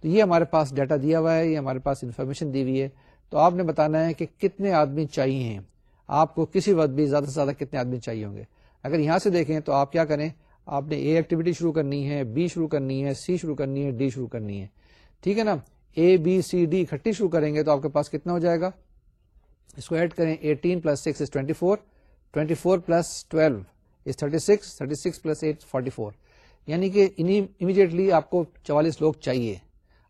A: تو یہ ہمارے پاس ڈیٹا دیا ہوا ہے، یہ ہمارے پاس انفارمیشن دی ہوئی ہے۔ تو آپ نے بتانا ہے کہ کتنے آدمی چاہیے ہیں۔ آپ کو کسی وقت بھی زیادہ سے زیادہ کتنے آدمی چاہیے ہوں گے۔ اگر یہاں سے دیکھیں تو آپ کیا کریں؟ آپ نے اے ایکٹیویٹی شروع کرنی ہے بی شروع کرنی ہے سی شروع کرنی ہے ڈی شروع کرنی ہے۔ ٹھیک ہے نا؟ اے بی سی ڈی اکٹھی شروع کریں گے تو آپ کے پاس کتنا ہو جائے گا؟ اس کو ایڈ کریں eighteen plus six is twenty four twenty four plus twelve is thirty six thirty six plus eight forty four یعنی کہ امیڈیٹلی آپ کو چوالیس لوگ چاہیے۔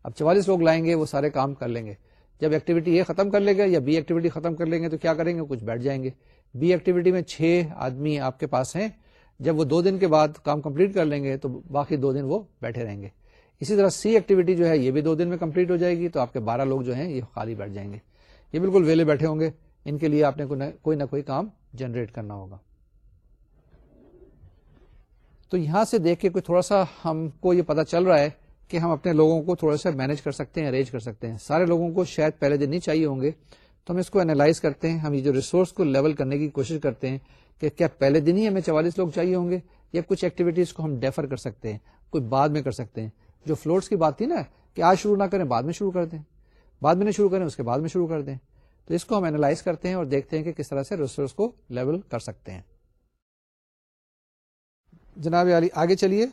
A: اب چوالیس لوگ لائیں گے، وہ سارے کام کر لیں گے۔ جب ایکٹیویٹی اے ختم کر لے گا یا بی ایکٹیویٹی ختم کر لیں گے تو کیا کریں گے؟ کچھ بیٹھ جائیں گے۔ بی ایکٹیویٹی میں چھ آدمی آپ کے پاس ہیں۔ جب وہ دو دن کے بعد کام کمپلیٹ کر لیں گے تو باقی دو دن وہ بیٹھے رہیں گے۔ اسی طرح سی ایکٹیویٹی جو ہے یہ بھی دو دن میں کمپلیٹ ہو جائے گی تو آپ کے بارہ لوگ جو ہیں یہ خالی بیٹھ جائیں گے۔ یہ بالکل ویلے بیٹھے ہوں گے۔ ان کے لیے آپ نے کوئی نہ کوئی کام جنریٹ کرنا ہوگا۔ تو یہاں سے دیکھ کے کوئی تھوڑا سا ہم کو یہ پتا چل رہا ہے کہ ہم اپنے لوگوں کو تھوڑا سا مینج کر سکتے ہیں ارینج کر سکتے ہیں۔ سارے لوگوں کو شاید پہلے دن نہیں چاہیے ہوں گے۔ تو ہم اس کو اینالائز کرتے ہیں۔ ہم یہ جو ریسورس کو لیول کرنے کی کوشش کرتے ہیں کہ کیا پہلے دن ہی ہمیں چوالیس لوگ چاہیے ہوں گے یا کچھ ایکٹیویٹیز کو ہم ڈیفر کر سکتے ہیں، کوئی بعد میں کر سکتے ہیں۔ جو فلوٹس کی بات تھی نا کہ آج شروع نہ کریں، بعد میں شروع کر دیں۔ بعد میں نہیں شروع کریں، اس کے بعد میں شروع کر دیں۔ تو اس کو ہم اینالائز کرتے ہیں اور دیکھتے ہیں کہ کس طرح سے ریسورس کو لیول کر سکتے ہیں۔ جناب علی، آگے چلیے۔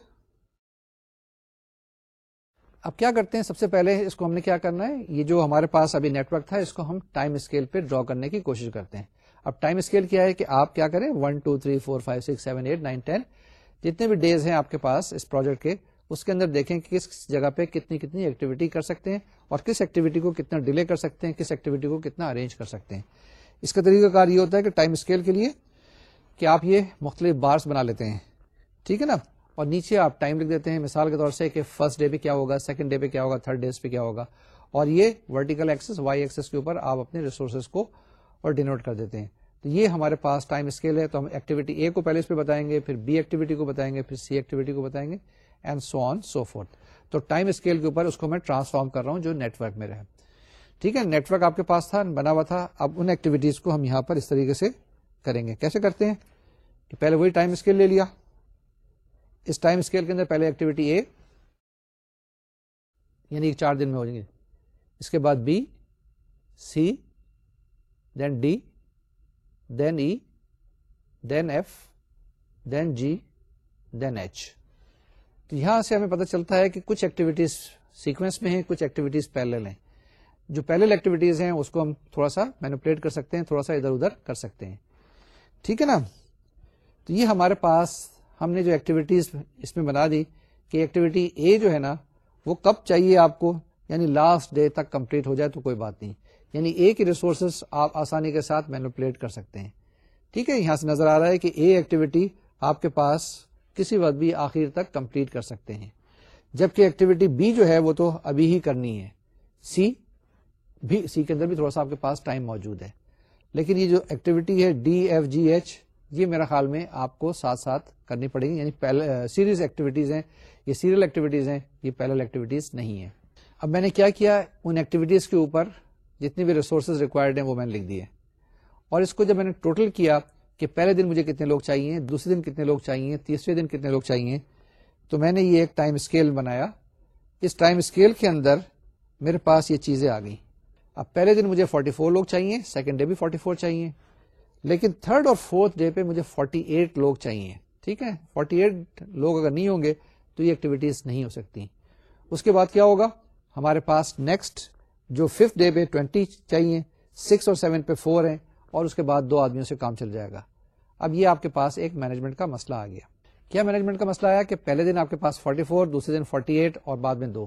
A: اب کیا کرتے ہیں؟ سب سے پہلے اس کو ہم نے کیا کرنا ہے؟ یہ جو ہمارے پاس ابھی نیٹ ورک تھا، اس کو ہم ٹائم اسکیل پہ ڈرا کرنے کی کوشش کرتے ہیں۔ اب ٹائم اسکیل کیا ہے کہ آپ کیا کریں؟ One, two, three, four, five, six, seven, eight, nine, ten, جتنے بھی ڈیز ہیں آپ کے پاس اس پروجیکٹ کے، اس کے اندر دیکھیں کہ کس جگہ پہ کتنی کتنی ایکٹیویٹی کر سکتے ہیں اور کس ایکٹیویٹی کو کتنا ڈیلے کر سکتے ہیں، کس ایکٹیویٹی کو کتنا ارینج کر سکتے ہیں۔ اس کا طریقہ کار یہ ہوتا ہے کہ ٹائم اسکیل کے لیے کہ آپ یہ مختلف بارس بنا لیتے ہیں۔ ٹھیک ہے نا؟ اور نیچے آپ ٹائم لکھ دیتے ہیں، مثال کے طور سے کہ فرسٹ ڈے پہ کیا ہوگا سیکنڈ ڈے پہ کیا ہوگا تھرڈ ڈیز پہ کیا ہوگا۔ اور یہ ورٹیکل ایکسس وائی ایکسس کے اوپر آپ اپنے ریسورسز کو اور ڈینوٹ کر دیتے ہیں۔ تو یہ ہمارے پاس ٹائم اسکیل ہے۔ تو ہم ایکٹیویٹی اے کو پہلے اس پہ بتائیں گے، پھر بی ایکٹیویٹی کو بتائیں گے، پھر سی ایکٹیویٹی کو بتائیں گے and so on so forth تو ٹائم اسکیل کے اوپر اس کو میں ٹرانسفارم کر رہا ہوں جو نیٹ ورک میں رہے۔ ٹھیک ہے نیٹ ورک آپ کے پاس تھا، بنا ہوا تھا۔ اب ان ایکٹیویٹیز کو ہم یہاں پر اس طریقے سے کریں گے۔ کیسے کرتے ہیں؟ کہ پہلے وہی ٹائم اسکیل لے لیا۔ اس ٹائم اسکیل کے اندر پہلے ایکٹیویٹی اے یعنی چار دن میں ہو جائیں گے۔ اس کے بعد B, C, then D, then E, then F, then G then H. تو یہاں سے ہمیں پتہ چلتا ہے کہ کچھ ایکٹیویٹیز سیکوینس میں ہیں، کچھ ایکٹیویٹیز پیرل ہیں۔ جو پیرل ایکٹیویٹیز ہیں، اس کو ہم تھوڑا سا مینوپلیٹ کر سکتے ہیں، تھوڑا سا ادھر ادھر کر سکتے ہیں۔ ٹھیک ہے نا؟ تو یہ ہمارے پاس ہم نے جو ایکٹیویٹیز اس میں بنا دی کہ ایکٹیویٹی اے جو ہے نا، وہ کب چاہیے آپ کو؟ یعنی لاسٹ ڈے تک کمپلیٹ ہو جائے تو کوئی بات نہیں۔ یعنی اے کے ریسورسز آپ آسانی کے ساتھ مینوپلیٹ کر سکتے ہیں۔ ٹھیک ہے، یہاں سے نظر آ رہا ہے کہ اے ایکٹیویٹی آپ کے پاس کسی وقت بھی آخر تک کمپلیٹ کر سکتے ہیں۔ جبکہ ایکٹیویٹی بی جو ہے، وہ تو ابھی ہی کرنی ہے۔ سی بھی سی کے اندر بھی تھوڑا سا آپ کے پاس ٹائم موجود ہے۔ لیکن یہ جو ایکٹیویٹی ہے ڈی ایف جی ایچ یہ میرا خیال میں آپ کو ساتھ ساتھ کرنی پڑے گی۔ یعنی سیریز ایکٹیویٹیز ہیں، یہ سیریل ایکٹیویٹیز ہیں، یہ پیرل ایکٹیویٹیز نہیں ہیں۔ اب میں نے کیا کیا، ان ایکٹیویٹیز کے اوپر جتنی بھی ریسورسز ریکوائرڈ ہیں وہ میں نے لکھ دیے اور اس کو جب میں نے ٹوٹل کیا کہ پہلے دن مجھے کتنے لوگ چاہیے دوسرے دن کتنے لوگ چاہیے تیسرے دن کتنے لوگ چاہیے تو میں نے یہ ایک ٹائم اسکیل بنایا۔ اس ٹائم اسکیل کے اندر میرے پاس یہ چیزیں آ گئی اب پہلے دن مجھے 44 لوگ چاہیے سیکنڈ ڈے بھی 44 چاہیے۔ لیکن تھرڈ اور فورتھ ڈے پہ مجھے 48 لوگ چاہیے، ٹھیک ہے؟ 48 لوگ اگر نہیں ہوں گے تو یہ ایکٹیویٹیز نہیں ہو سکتی۔ اس کے بعد کیا ہوگا؟ ہمارے پاس نیکسٹ جو ففتھ ڈے پہ 20 چاہیے سکس اور سیون پہ فور ہیں اور اس کے بعد دو آدمیوں سے کام چل جائے گا۔ اب یہ آپ کے پاس ایک مینجمنٹ کا مسئلہ آ گیا۔ کیا مینجمنٹ کا مسئلہ آیا کہ پہلے دن آپ کے پاس 44 دوسرے دن 48 اور بعد میں دو۔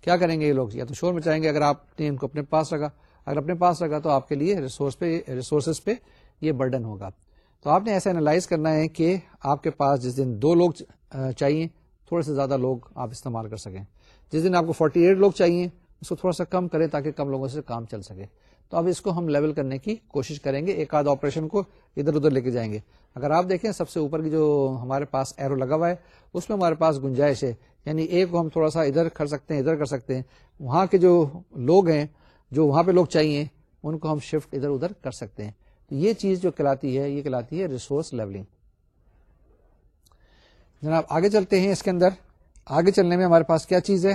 A: کیا کریں گے یہ لوگ؟ یا تو شور میں چاہیں گے اگر آپ نے ان کو اپنے پاس رکھا۔ اگر اپنے پاس رکھا تو آپ کے لیے ریسورس پہ ریسورسز پہ یہ برڈن ہوگا۔ تو آپ نے ایسا اینالائز کرنا ہے کہ آپ کے پاس جس دن دو لوگ چاہیے، تھوڑے سے زیادہ لوگ آپ استعمال کر سکیں۔ جس دن آپ کو 48 لوگ چاہیے، اس کو تھوڑا سا کم کریں تاکہ کم لوگوں سے کام چل سکے۔ تو اب اس کو ہم لیول کرنے کی کوشش کریں گے، ایک آدھ آپریشن کو ادھر ادھر لے کے جائیں گے۔ اگر آپ دیکھیں سب سے اوپر کی جو ہمارے پاس ایرو لگا ہوا ہے، اس میں ہمارے پاس گنجائش ہے۔ یعنی ایک کو ہم تھوڑا سا ادھر کر سکتے ہیں، ادھر کر سکتے ہیں۔ وہاں کے جو لوگ ہیں، جو وہاں پہ لوگ چاہیے، ان کو ہم شفٹ ادھر ادھر کر سکتے ہیں۔ تو یہ چیز جو کہلاتی ہے، یہ کہلاتی ہے ریسورس لیولنگ جناب، آگے چلتے ہیں اس کے اندر۔ آگے چلنے میں ہمارے پاس کیا چیز ہے؟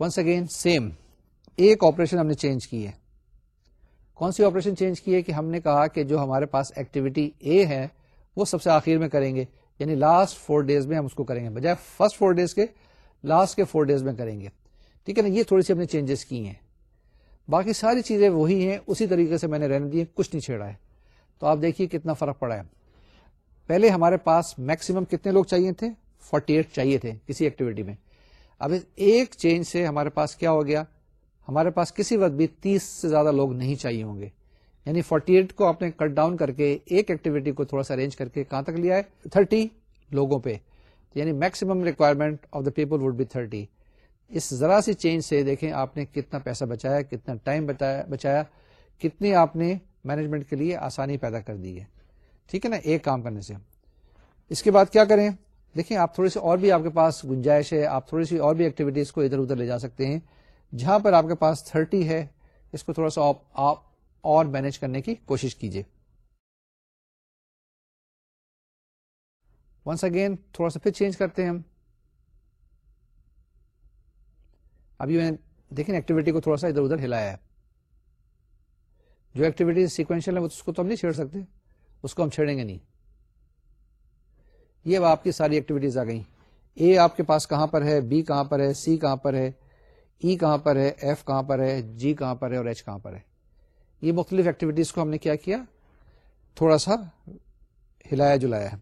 A: ونس اگین سیم ایک آپریشن ہم نے چینج کی ہے۔ کون سی آپریشن چینج کی ہے؟ کہ ہم نے کہا کہ جو ہمارے پاس ایکٹیویٹی اے ہے، وہ سب سے آخر میں کریں گے۔ یعنی لاسٹ فور ڈیز میں ہم اس کو کریں گے۔ بجائے فرسٹ فور ڈیز کے لاسٹ کے فور ڈیز میں کریں گے۔ ٹھیک ہے نا؟ یہ تھوڑی سی ہم نے چینجز کی ہیں۔ باقی ساری چیزیں وہی ہیں، اسی طریقے سے میں نے رہنے دی کچھ نہیں چھیڑا ہے۔ تو آپ دیکھیے کتنا فرق پڑا ہے۔ پہلے ہمارے پاس میکسیمم کتنے لوگ چاہیے تھے؟ 48 چاہیے تھے کسی ایکٹیویٹی میں۔ اب ایک چینج سے ہمارے پاس کیا ہو گیا؟ ہمارے پاس کسی وقت بھی تیس سے زیادہ لوگ نہیں چاہیے ہوں گے۔ یعنی 48 کو آپ نے کٹ ڈاؤن کر کے ایک ایکٹیویٹی کو تھوڑا سا ارینج کر کے کہاں تک لیا ہے؟ 30 لوگوں پہ۔ یعنی maximum requirement of the people would be 30 اس ذرا سی چینج سے دیکھیں آپ نے کتنا پیسہ بچایا، کتنا ٹائم بچایا، کتنی آپ نے مینجمنٹ کے لیے آسانی پیدا کر دی ہے۔ ٹھیک ہے نا؟ ایک کام کرنے سے۔ اس کے بعد کیا کریں؟ دیکھیں آپ تھوڑی سی اور بھی آپ کے پاس گنجائش ہے، آپ تھوڑی سی اور بھی ایکٹیویٹیز کو ادھر ادھر لے جا سکتے ہیں۔ جہاں پر آپ کے پاس تھرٹی ہے، اس کو تھوڑا سا آپ اور مینج کرنے کی کوشش کیجیے ونس اگین تھوڑا سا پھر چینج کرتے ہیں ہم۔ ابھی میں دیکھیں ایکٹیویٹی کو تھوڑا سا ادھر ادھر ہلایا ہے۔ جو ایکٹیویٹی سیکوینشل ہے، اس کو تو ہم نہیں چھیڑ سکتے۔ اس کو ہم چھیڑیں گے نہیں۔ یہ اب آپ کی ساری ایکٹیویٹیز آ گئی اے آپ کے پاس کہاں پر ہے؟ بی کہاں پر ہے؟ سی کہاں پر ہے؟ ای کہاں پر ہے؟ ایف کہاں پر ہے؟ جی کہاں پر ہے؟ اور ایچ کہاں پر ہے؟ یہ مختلف ایکٹیویٹیز کو ہم نے کیا کیا؟ تھوڑا سا ہلایا جلایا ہے۔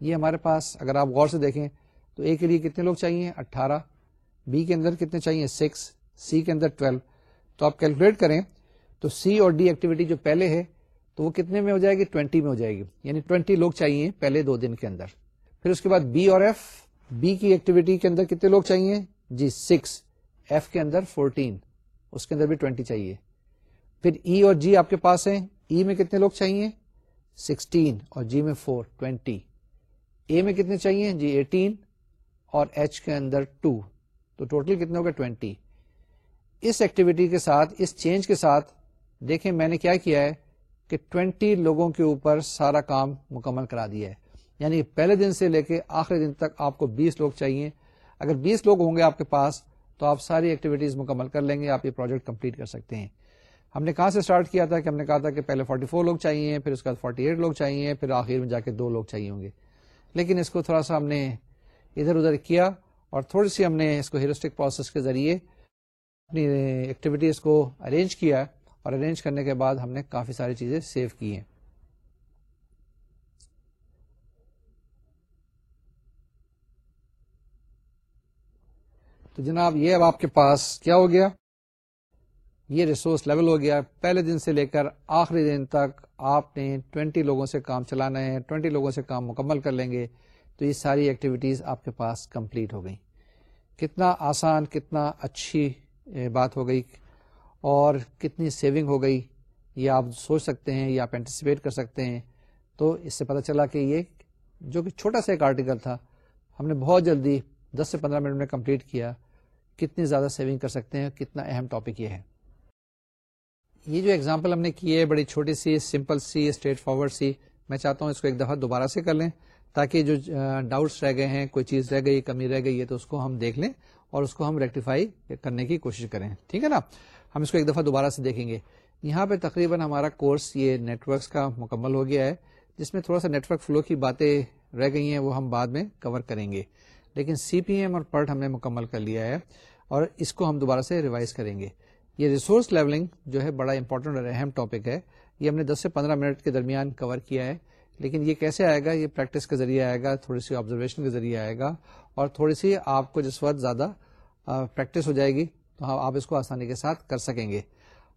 A: یہ ہمارے پاس، اگر آپ غور سے دیکھیں، تو اے کے لیے کتنے لوگ چاہیے؟ اٹھارہ۔ بی کے اندر کتنے چاہیے؟ سکس سی کے اندر ٹویلو تو آپ کیلکولیٹ کریں تو سی اور ڈی ایکٹیویٹی جو پہلے ہے تو وہ کتنے میں ہو جائے گی؟ ٹوینٹی میں ہو جائے گی. یعنی ٹوینٹی لوگ چاہیے پہلے دو دن کے اندر. پھر اس کے بعد بی اور ایف بی کی ایکٹیویٹی کے اندر کتنے لوگ چاہیے؟ جی سکس ایف کے اندر فورٹین اس کے اندر بھی ٹوینٹی چاہیے. پھر ای اور جی آپ کے پاس ہیں. ای میں کتنے لوگ چاہیے؟ سکسٹین اور جی میں فور ٹوینٹی اے میں کتنے چاہیے؟ جی ایٹین اور ایچ کے اندر ٹو تو ٹوٹل کتنے ہو گئے ٹوینٹی۔ اس ایکٹیویٹی کے ساتھ، اس چینج کے ساتھ دیکھیں میں نے کیا کیا ہے کہ ٹوینٹی لوگوں کے اوپر سارا کام مکمل کرا دیا ہے۔ یعنی پہلے دن سے لے کے آخری دن تک آپ کو بیس لوگ چاہیے۔ اگر بیس لوگ ہوں گے آپ کے پاس، تو آپ ساری ایکٹیویٹیز مکمل کر لیں گے، آپ یہ پروجیکٹ کمپلیٹ کر سکتے ہیں۔ ہم نے کہاں سے اسٹارٹ کیا تھا کہ ہم نے کہا تھا کہ پہلے 44 لوگ چاہیے، پھر اس کے بعد 48 لوگ چاہیے، پھر آخر میں جا کے دو لوگ چاہیے ہوں گے۔ لیکن اس کو تھوڑا سا ہم نے ادھر ادھر کیا۔ اور تھوڑی سی ہم نے اس کو ہیروسٹک پروسیس کے ذریعے اپنی ایکٹیویٹیز کو ارینج کیا اور ارینج کرنے کے بعد ہم نے کافی ساری چیزیں سیو کی ہیں۔ تو جناب یہ اب آپ کے پاس کیا ہو گیا؟ یہ ریسورس لیول ہو گیا۔ پہلے دن سے لے کر آخری دن تک آپ نے ٹوینٹی لوگوں سے کام چلانا ہے ٹوینٹی لوگوں سے کام مکمل کر لیں گے۔ تو یہ ساری ایکٹیویٹیز آپ کے پاس کمپلیٹ ہو گئی کتنا آسان، کتنا اچھی بات ہو گئی اور کتنی سیونگ ہو گئی، یہ آپ سوچ سکتے ہیں یا آپ اینٹیسپیٹ کر سکتے ہیں۔ تو اس سے پتہ چلا کہ یہ جو کہ چھوٹا سا ایک آرٹیکل تھا، ہم نے بہت جلدی دس سے پندرہ منٹ میں کمپلیٹ کیا۔ کتنی زیادہ سیونگ کر سکتے ہیں، کتنا اہم ٹاپک یہ ہے۔ یہ جو ایگزامپل ہم نے کی ہے، بڑی چھوٹی سی سمپل سی اسٹریٹ فارورڈ سی، میں چاہتا ہوں اس کو ایک دفعہ دوبارہ سے کر لیں۔ تاکہ جو ڈاؤٹس رہ گئے ہیں، کوئی چیز رہ گئی، کمی رہ گئی ہے، تو اس کو ہم دیکھ لیں اور اس کو ہم ریکٹیفائی کرنے کی کوشش کریں۔ ٹھیک ہے نا؟ ہم اس کو ایک دفعہ دوبارہ سے دیکھیں گے۔ یہاں پہ تقریباً ہمارا کورس یہ نیٹورکس کا مکمل ہو گیا ہے، جس میں تھوڑا سا نیٹورک فلو کی باتیں رہ گئی ہیں، وہ ہم بعد میں کور کریں گے۔ لیکن سی پی ایم اور پرٹ ہم نے مکمل کر لیا ہے اور اس کو ہم دوبارہ سے ریوائز کریں گے۔ یہ ریسورس لیولنگ جو ہے، بڑا امپورٹنٹ اور اہم ٹاپک ہے۔ یہ ہم نے دس سے پندرہ منٹ کے درمیان کور کیا ہے۔ لیکن یہ کیسے آئے گا؟ یہ پریکٹس کے ذریعے آئے گا، تھوڑی سی آبزرویشن کے ذریعے آئے گا اور تھوڑی سی آپ کو جس وقت زیادہ پریکٹس ہو جائے گی تو ہاں، آپ اس کو آسانی کے ساتھ کر سکیں گے۔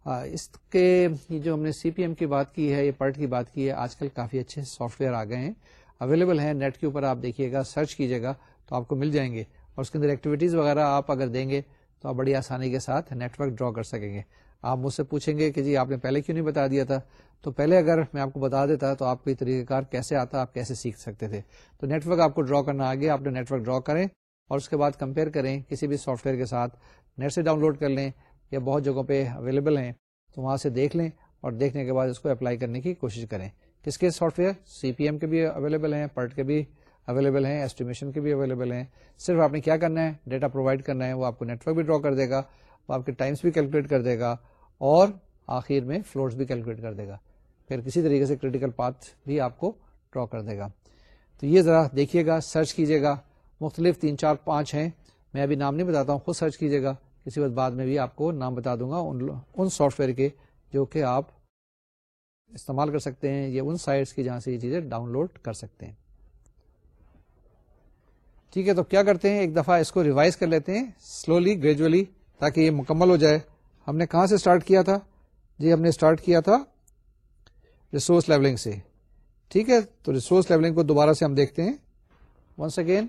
A: اس کے جو ہم نے سی پی ایم کی بات کی ہے، یہ پرٹ کی بات کی ہے، آج کل کافی اچھے سافٹ ویئر آ گئے ہیں اویلیبل ہیں۔ نیٹ کے اوپر آپ دیکھیے گا سرچ کیجیے گا تو آپ کو مل جائیں گے۔ اور اس کے اندر ایکٹیویٹیز وغیرہ آپ اگر دیں گے تو آپ بڑی آسانی کے ساتھ نیٹورک ڈرا کر سکیں گے۔ آپ مجھ سے پوچھیں گے کہ جی آپ نے پہلے کیوں نہیں بتا دیا تھا؟ تو پہلے اگر میں آپ کو بتا دیتا تو آپ کو یہ طریقہ کار کیسے آتا، آپ کیسے سیکھ سکتے تھے؟ تو نیٹورک آپ کو ڈرا کرنا آگے، آپ نے نیٹورک ڈرا کریں اور اس کے بعد کمپیئر کریں کسی بھی سافٹ ویئر کے ساتھ، نیٹ سے ڈاؤن لوڈ کر لیں یا بہت جگہوں پہ اویلیبل ہیں تو وہاں سے دیکھ لیں اور دیکھنے کے بعد اس کو اپلائی کرنے کی کوشش کریں۔ کس کے software? C P M کے بھی اویلیبل ہیں، پرٹ کے بھی اویلیبل ہیں ایسٹیمیشن کے بھی اویلیبل ہیں۔ صرف آپ نے کیا کرنا ہے؟ ڈیٹا پرووائڈ کرنا ہے، وہ آپ کو نیٹورک بھی ڈرا کر دے گا۔ وہ آپ کے ٹائمس بھی کیلکولیٹ کر دے گا اور آخر میں فلورس بھی کیلکولیٹ کر دے گا۔ پھر کسی طریقے سے کریٹیکل پاتھ بھی آپ کو ڈرا کر دے گا۔ تو یہ ذرا دیکھیے گا، سرچ کیجیے گا۔ مختلف تین چار پانچ ہیں۔ میں ابھی نام نہیں بتاتا ہوں، خود سرچ کیجیے گا۔ کسی وقت بعد میں بھی آپ کو نام بتا دوں گا ان سافٹ ویئر کے جو کہ آپ استعمال کر سکتے ہیں یا ان سائٹس کی جہاں سے یہ چیزیں ڈاؤن لوڈ کر سکتے ہیں۔ ٹھیک ہے، تو کیا کرتے ہیں؟ ایک دفعہ اس کو ریوائز کر لیتے ہیں۔ سلولی، گریجولی تاکہ یہ مکمل ہو جائے۔ ہم نے کہاں سے اسٹارٹ کیا تھا؟ جی ہم نے اسٹارٹ کیا تھا ریسورس لیولنگ سے۔ ٹھیک ہے، تو ریسورس لیولنگ کو دوبارہ سے ہم دیکھتے ہیں۔ Once again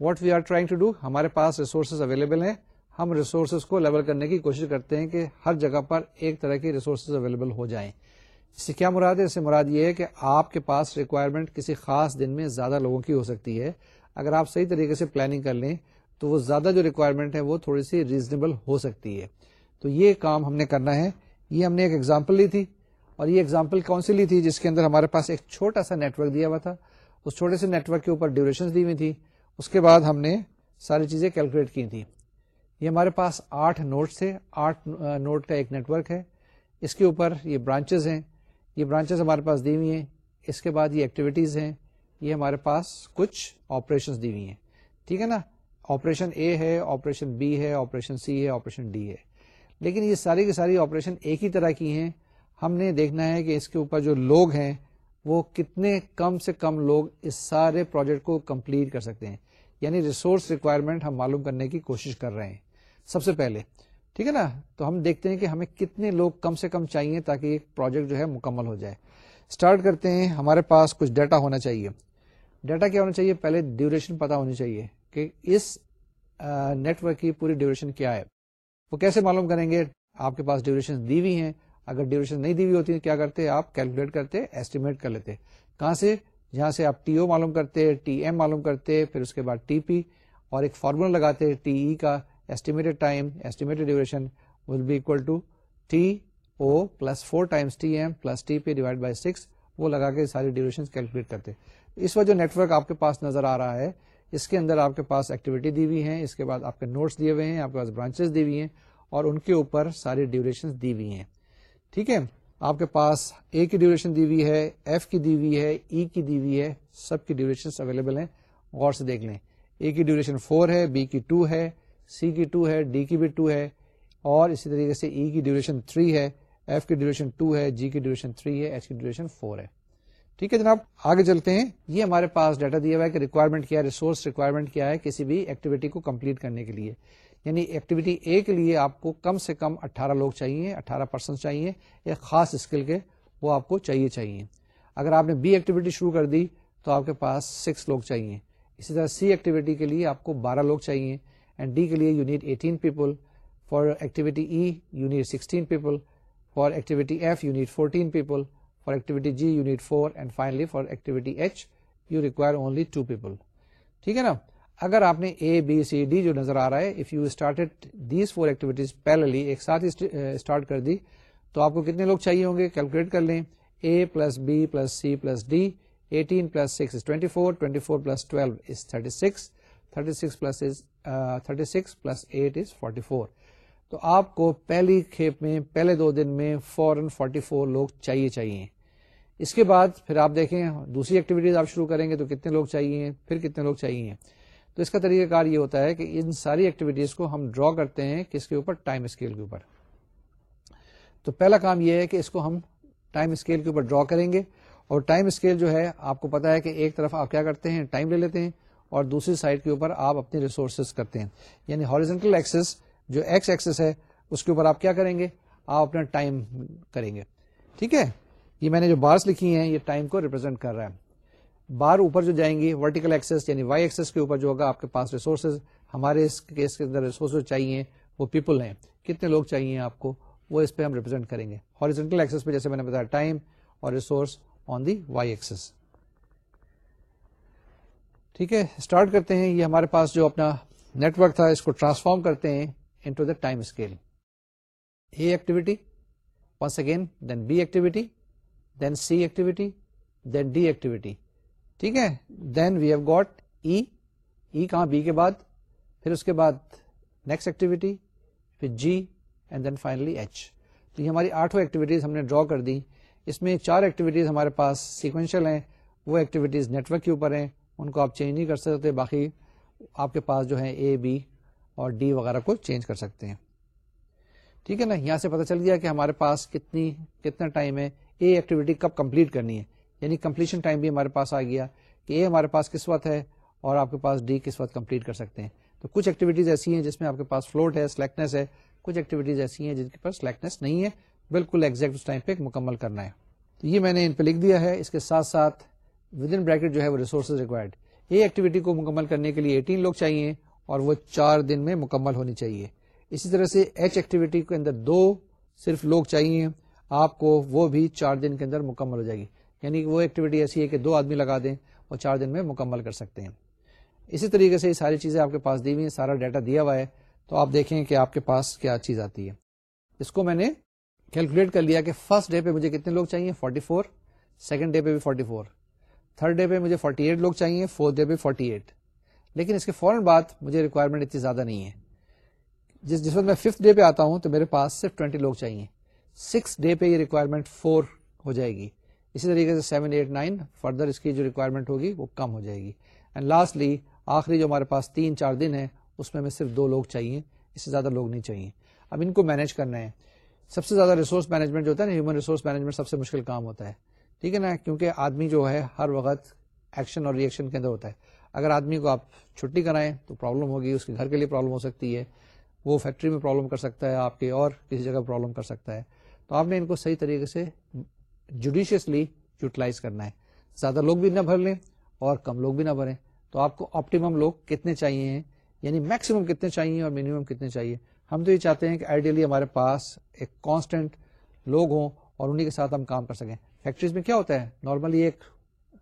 A: what we are trying to do ہمارے پاس ریسورسز اویلیبل ہیں۔ ہم ریسورسز کو لیول کرنے کی کوشش کرتے ہیں کہ ہر جگہ پر ایک طرح کی ریسورسز اویلیبل ہو جائیں۔ اس سے کیا مراد ہے؟ اس سے مراد یہ ہے کہ آپ کے پاس ریکوائرمنٹ کسی خاص دن میں زیادہ لوگوں کی ہو سکتی ہے۔ اگر آپ صحیح طریقے سے پلاننگ کر لیں تو وہ زیادہ جو ریکوائرمنٹ ہے وہ تھوڑی سی ریزنیبل ہو سکتی ہے۔ تو یہ کام ہم نے کرنا ہے۔ یہ ہم نے ایک ایگزامپل لی تھی اور یہ ایگزامپل کون سی لی تھی جس کے اندر ہمارے پاس ایک چھوٹا سا نیٹورک دیا ہوا تھا۔ اس چھوٹے سے نیٹورک کے اوپر ڈیوریشن دی ہوئی تھی۔ اس کے بعد ہم نے ساری چیزیں کیلکولیٹ کی تھی۔ یہ ہمارے پاس آٹھ نوٹ تھے۔ آٹھ نوٹ کا ایک نیٹورک ہے۔ اس کے اوپر یہ برانچز ہیں۔ یہ برانچز ہمارے پاس دی ہوئی ہیں۔ اس کے بعد یہ ایکٹیویٹیز ہیں۔ یہ ہمارے پاس کچھ آپریشن دی ہوئی ہیں۔ ٹھیک ہے نا؟ آپریشن اے ہے، آپریشن بی ہے، آپریشن سی ہے، آپریشن ڈی ہے۔ لیکن یہ ساری کی ساری آپریشن ایک ہی طرح کی ہیں۔ ہم نے دیکھنا ہے کہ اس کے اوپر جو لوگ ہیں، وہ کتنے کم سے کم لوگ اس سارے پروجیکٹ کو کمپلیٹ کر سکتے ہیں۔ یعنی ریسورس ریکوائرمنٹ ہم معلوم کرنے کی کوشش کر رہے ہیں۔ سب سے پہلے، ٹھیک ہے نا؟ تو ہم دیکھتے ہیں کہ ہمیں کتنے لوگ کم سے کم چاہیے تاکہ ایک پروجیکٹ جو ہے مکمل ہو جائے۔ اسٹارٹ کرتے ہیں، ہمارے پاس کچھ ڈیٹا ہونا چاہیے۔ ڈیٹا کیا ہونا چاہیے؟ پہلے ڈیوریشن پتا ہونی چاہیے۔ کہ اس نیٹورک کی پوری ڈیوریشن کیا ہے؟ وہ کیسے معلوم کریں گے؟ آپ کے پاس ڈیوریشن دی ہوئی ہیں۔ اگر ڈیوریشن نہیں دی ہوئی ہوتی کیا کرتے؟ آپ کیلکولیٹ کرتے ایسٹیمیٹ کر لیتے۔ کہاں سے؟ جہاں سے آپ ٹی او معلوم کرتے ٹی ایم معلوم کرتے، پھر اس کے بعد ٹی پی اور ایک فارمولا لگاتے ٹی ای کا estimated time estimated duration will be equal to T O plus four times T M plus T P divide by six وہ لگا کے ساری ڈیوریشن کیلکولیٹ کرتے۔ اس وقت جو نیٹورک آپ کے پاس نظر آ رہا ہے اس کے اندر آپ کے پاس ایکٹیویٹی دی ہوئی ہے اس کے بعد آپ کے نوٹس دیے ہوئے ہیں، آپ کے پاس برانچز دی ہوئی ہیں اور ان کے اوپر ساری ڈیوریشن دی ہوئی ہیں۔ ٹھیک ہے؟ آپ کے پاس اے کی ڈیوریشن دی ہوئی ہے ایف کی دی ہوئی ہے ای e کی دی ہوئی ہے، سب کی ڈیوریشن اویلیبل ہیں۔ غور سے دیکھ لیں۔ اے کی ڈیوریشن فور ہے بی کی ٹو ہے سی کی ٹو ہے ڈی کی بھی ٹو ہے۔ اور اسی طریقے سے ای e کی ڈیوریشن تھری ہے ایف کی ڈیوریشن ٹو ہے جی کی ڈیوریشن تھری ہے ایچ کی ڈیوریشن فور ہے۔ ٹھیک ہے جناب، آگے چلتے ہیں۔ یہ ہمارے پاس ڈیٹا دیا ہوا ہے کہ ریکوائرمنٹ کیا ہے ریسورس ریکوائرمنٹ کیا ہے کسی بھی ایکٹیویٹی کو کمپلیٹ کرنے کے لیے۔ یعنی ایکٹیویٹی اے کے لیے آپ کو کم سے کم اٹھارہ لوگ چاہیے، اٹھارہ پرسن چاہیے، ایک خاص اسکل کے وہ آپ کو چاہیے چاہیے۔ اگر آپ نے بی ایکٹیویٹی شروع کر دی تو آپ کے پاس سکس لوگ چاہیے۔ اسی طرح سی ایکٹیویٹی کے لیے آپ کو بارہ لوگ چاہیے۔ اینڈ ڈی کے لیے you need eighteen people for activity E you need sixteen people for activity F you need fourteen people for activity G you need four and finally for activity H you require only two people ٹھیک ہے نا؟ اگر آپ نے اے B C D جو نظر آ رہا ہے if you started these four activities پہلے ایک ساتھ اسٹارٹ کر دی، تو آپ کو کتنے لوگ چاہیے ہوں گے؟ کیلکولیٹ کر لیں۔ A plus B plus C plus D eighteen plus six twenty four twenty four plus twelve is thirty six thirty six plus thirty six plus eight is forty four تو آپ کو پہلی کھیپ میں، پہلے دو دن میں فورن فورٹی فور لوگ چاہیے چاہیے۔ اس کے بعد پھر آپ دیکھیں، دوسری ایکٹیویٹیز آپ شروع کریں گے تو کتنے لوگ چاہیے پھر کتنے لوگ چاہیے تو اس کا طریقہ کار یہ ہوتا ہے کہ ان ساری ایکٹیویٹیز کو ہم ڈرا کرتے ہیں کس کے اوپر؟ ٹائم اسکیل کے اوپر۔ تو پہلا کام یہ ہے کہ اس کو ہم ٹائم اسکیل کے اوپر ڈرا کریں گے اور ٹائم اسکیل جو ہے، آپ کو پتا ہے کہ ایک طرف آپ کیا کرتے ہیں؟ ٹائم لے لیتے ہیں اور دوسری سائڈ کے اوپر آپ اپنی ریسورسز کرتے ہیں۔ یعنی ہاریزنٹل ایکسس جو ایکس ایکسس ہے، اس کے اوپر آپ کیا کریں گے؟ آپ اپنا ٹائم کریں گے۔ ٹھیک ہے؟ یہ میں نے جو بارس لکھی ہیں، یہ ٹائم کو ریپرزینٹ کر رہا ہے۔ بار اوپر جو جائیں گی ورٹیکل ایکسس یعنی وائی ایکسس کے اوپر جو ہوگا، آپ کے پاس ریسورسز ہمارے اس کیس کے اندر ریسورسز چاہیے، وہ پیپل ہیں۔ کتنے لوگ چاہیے آپ کو؟ وہ اس پہ ہم ریپرزینٹ کریں گے۔ ہاریزنٹل ایکسس پہ جیسے میں نے بتایا ٹائم اور resource on the Y axis ٹھیک ہے اسٹارٹ کرتے ہیں۔ یہ ہمارے پاس جو اپنا نیٹورک تھا، اس کو ٹرانسفارم کرتے ہیں into the time scale A activity once again then B activity then C activity then D activity ٹھیک ہے؟ دین وی ہیو گوٹ ای ای کہاں بی کے بعد؟ پھر اس کے بعد نیکسٹ ایکٹیویٹی پھر G and then finally H تو یہ ہماری آٹھوں ایکٹیویٹیز ہم نے ڈرا کر دی اس میں چار ایکٹیویٹیز ہمارے پاس سیکوینشل ہیں، وہ ایکٹیویٹیز نیٹورک کے اوپر ہیں۔ ان کو آپ چینج نہیں کر سکتے، باقی آپ کے پاس جو ہے اے بی اور ڈی وغیرہ کو چینج کر سکتے ہیں۔ ٹھیک ہے نا؟ یہاں سے پتا چل گیا کہ ہمارے پاس کتنی، کتنا ٹائم ہے۔ اے ایکٹیویٹی کب کمپلیٹ کرنی ہے؟ یعنی کمپلیشن ٹائم بھی ہمارے پاس آ گیا کہ اے ہمارے پاس کس وقت ہے اور آپ کے پاس ڈی کس وقت کمپلیٹ کر سکتے ہیں؟ تو کچھ ایکٹیویٹیز ایسی ہیں جس میں آپ کے پاس فلوٹ ہے سلیکٹنس ہے۔ کچھ ایکٹیویٹیز ایسی ہیں جن کے پاس سلیکٹنس نہیں ہے۔ بالکل ایگزیکٹ اس ٹائم پہ مکمل کرنا ہے۔ تو یہ میں نے ان پہ لکھ دیا ہے۔ اس کے ساتھ ساتھ ود ان بریکٹ جو ہے وہ ریسورسز ریکوائرڈ یہ ایکٹیویٹی کو مکمل کرنے کے لیے ایٹین لوگ چاہیے اور وہ چار دن میں مکمل ہونی چاہیے۔ اسی طرح سے ایچ ایکٹیویٹی کے اندر دو صرف لوگ چاہیے۔ آپ کو وہ بھی چار دن کے اندر مکمل ہو جائے گی۔ یعنی وہ ایکٹیویٹی ایسی ہے کہ دو آدمی لگا دیں اور چار دن میں مکمل کر سکتے ہیں۔ اسی طریقے سے یہ ساری چیزیں آپ کے پاس دی ہوئی ہیں، سارا ڈیٹا دیا ہوا ہے۔ تو آپ دیکھیں کہ آپ کے پاس کیا چیز آتی ہے۔ اس کو میں نے کیلکولیٹ کر لیا کہ فرسٹ ڈے پہ مجھے کتنے لوگ چاہیے؟ 44 فور سیکنڈ ڈے پہ بھی 44 فور تھرڈ ڈے پہ مجھے 48 لوگ چاہیے فورتھ ڈے پہ 48 لیکن اس کے فوراً بعد مجھے ریکوائرمنٹ اتنی زیادہ نہیں ہے۔ جس جس وقت میں ففتھ ڈے پہ آتا ہوں تو میرے پاس صرف 20 لوگ چاہیے۔ سکس ڈے پہ یہ ریکوائرمنٹ فور ہو جائے گی۔ اسی طریقے سے سیون ایٹ نائن فردر اس کی جو ریکوائرمنٹ ہوگی وہ کم ہو جائے گی۔ اینڈ لاسٹلی آخری جو ہمارے پاس تین چار دن ہے اس میں ہمیں صرف دو لوگ چاہیے، اس سے زیادہ لوگ نہیں چاہیے۔ اب ان کو مینج کرنا ہے۔ سب سے زیادہ ریسورس مینجمنٹ جو ہوتا ہے نا ہیومن ریسورس مینجمنٹ سب سے مشکل کام ہوتا ہے۔ ٹھیک ہے نا؟ کیونکہ آدمی جو ہے، ہر وقت ایکشن اور ریئیکشن کے اندر ہوتا ہے۔ اگر آدمی کو آپ چھٹی کرائیں تو پرابلم ہوگی، اس کے گھر کے لیے پرابلم ہو سکتی ہے۔ وہ فیکٹری میں پرابلم کر سکتا ہے، آپ کے اور کسی جگہ پرابلم کر سکتا ہے۔ تو آپ نے ان کو صحیح طریقے سے جوڈیشیسلی یوٹیلائز کرنا ہے۔ زیادہ لوگ بھی نہ بھر لیں اور کم لوگ بھی نہ بھریں۔ تو آپ کو آپٹیمم لوگ کتنے چاہیے ہیں؟ یعنی میکسیمم کتنے چاہیے اور منیمم کتنے چاہیے؟ ہم تو یہ چاہتے ہیں کہ آئیڈیلی ہمارے پاس ایک کانسٹینٹ لوگ ہوں اور انہیں کے ساتھ ہم کام کر سکیں۔ فیکٹریز میں کیا ہوتا ہے؟ نارملی ایک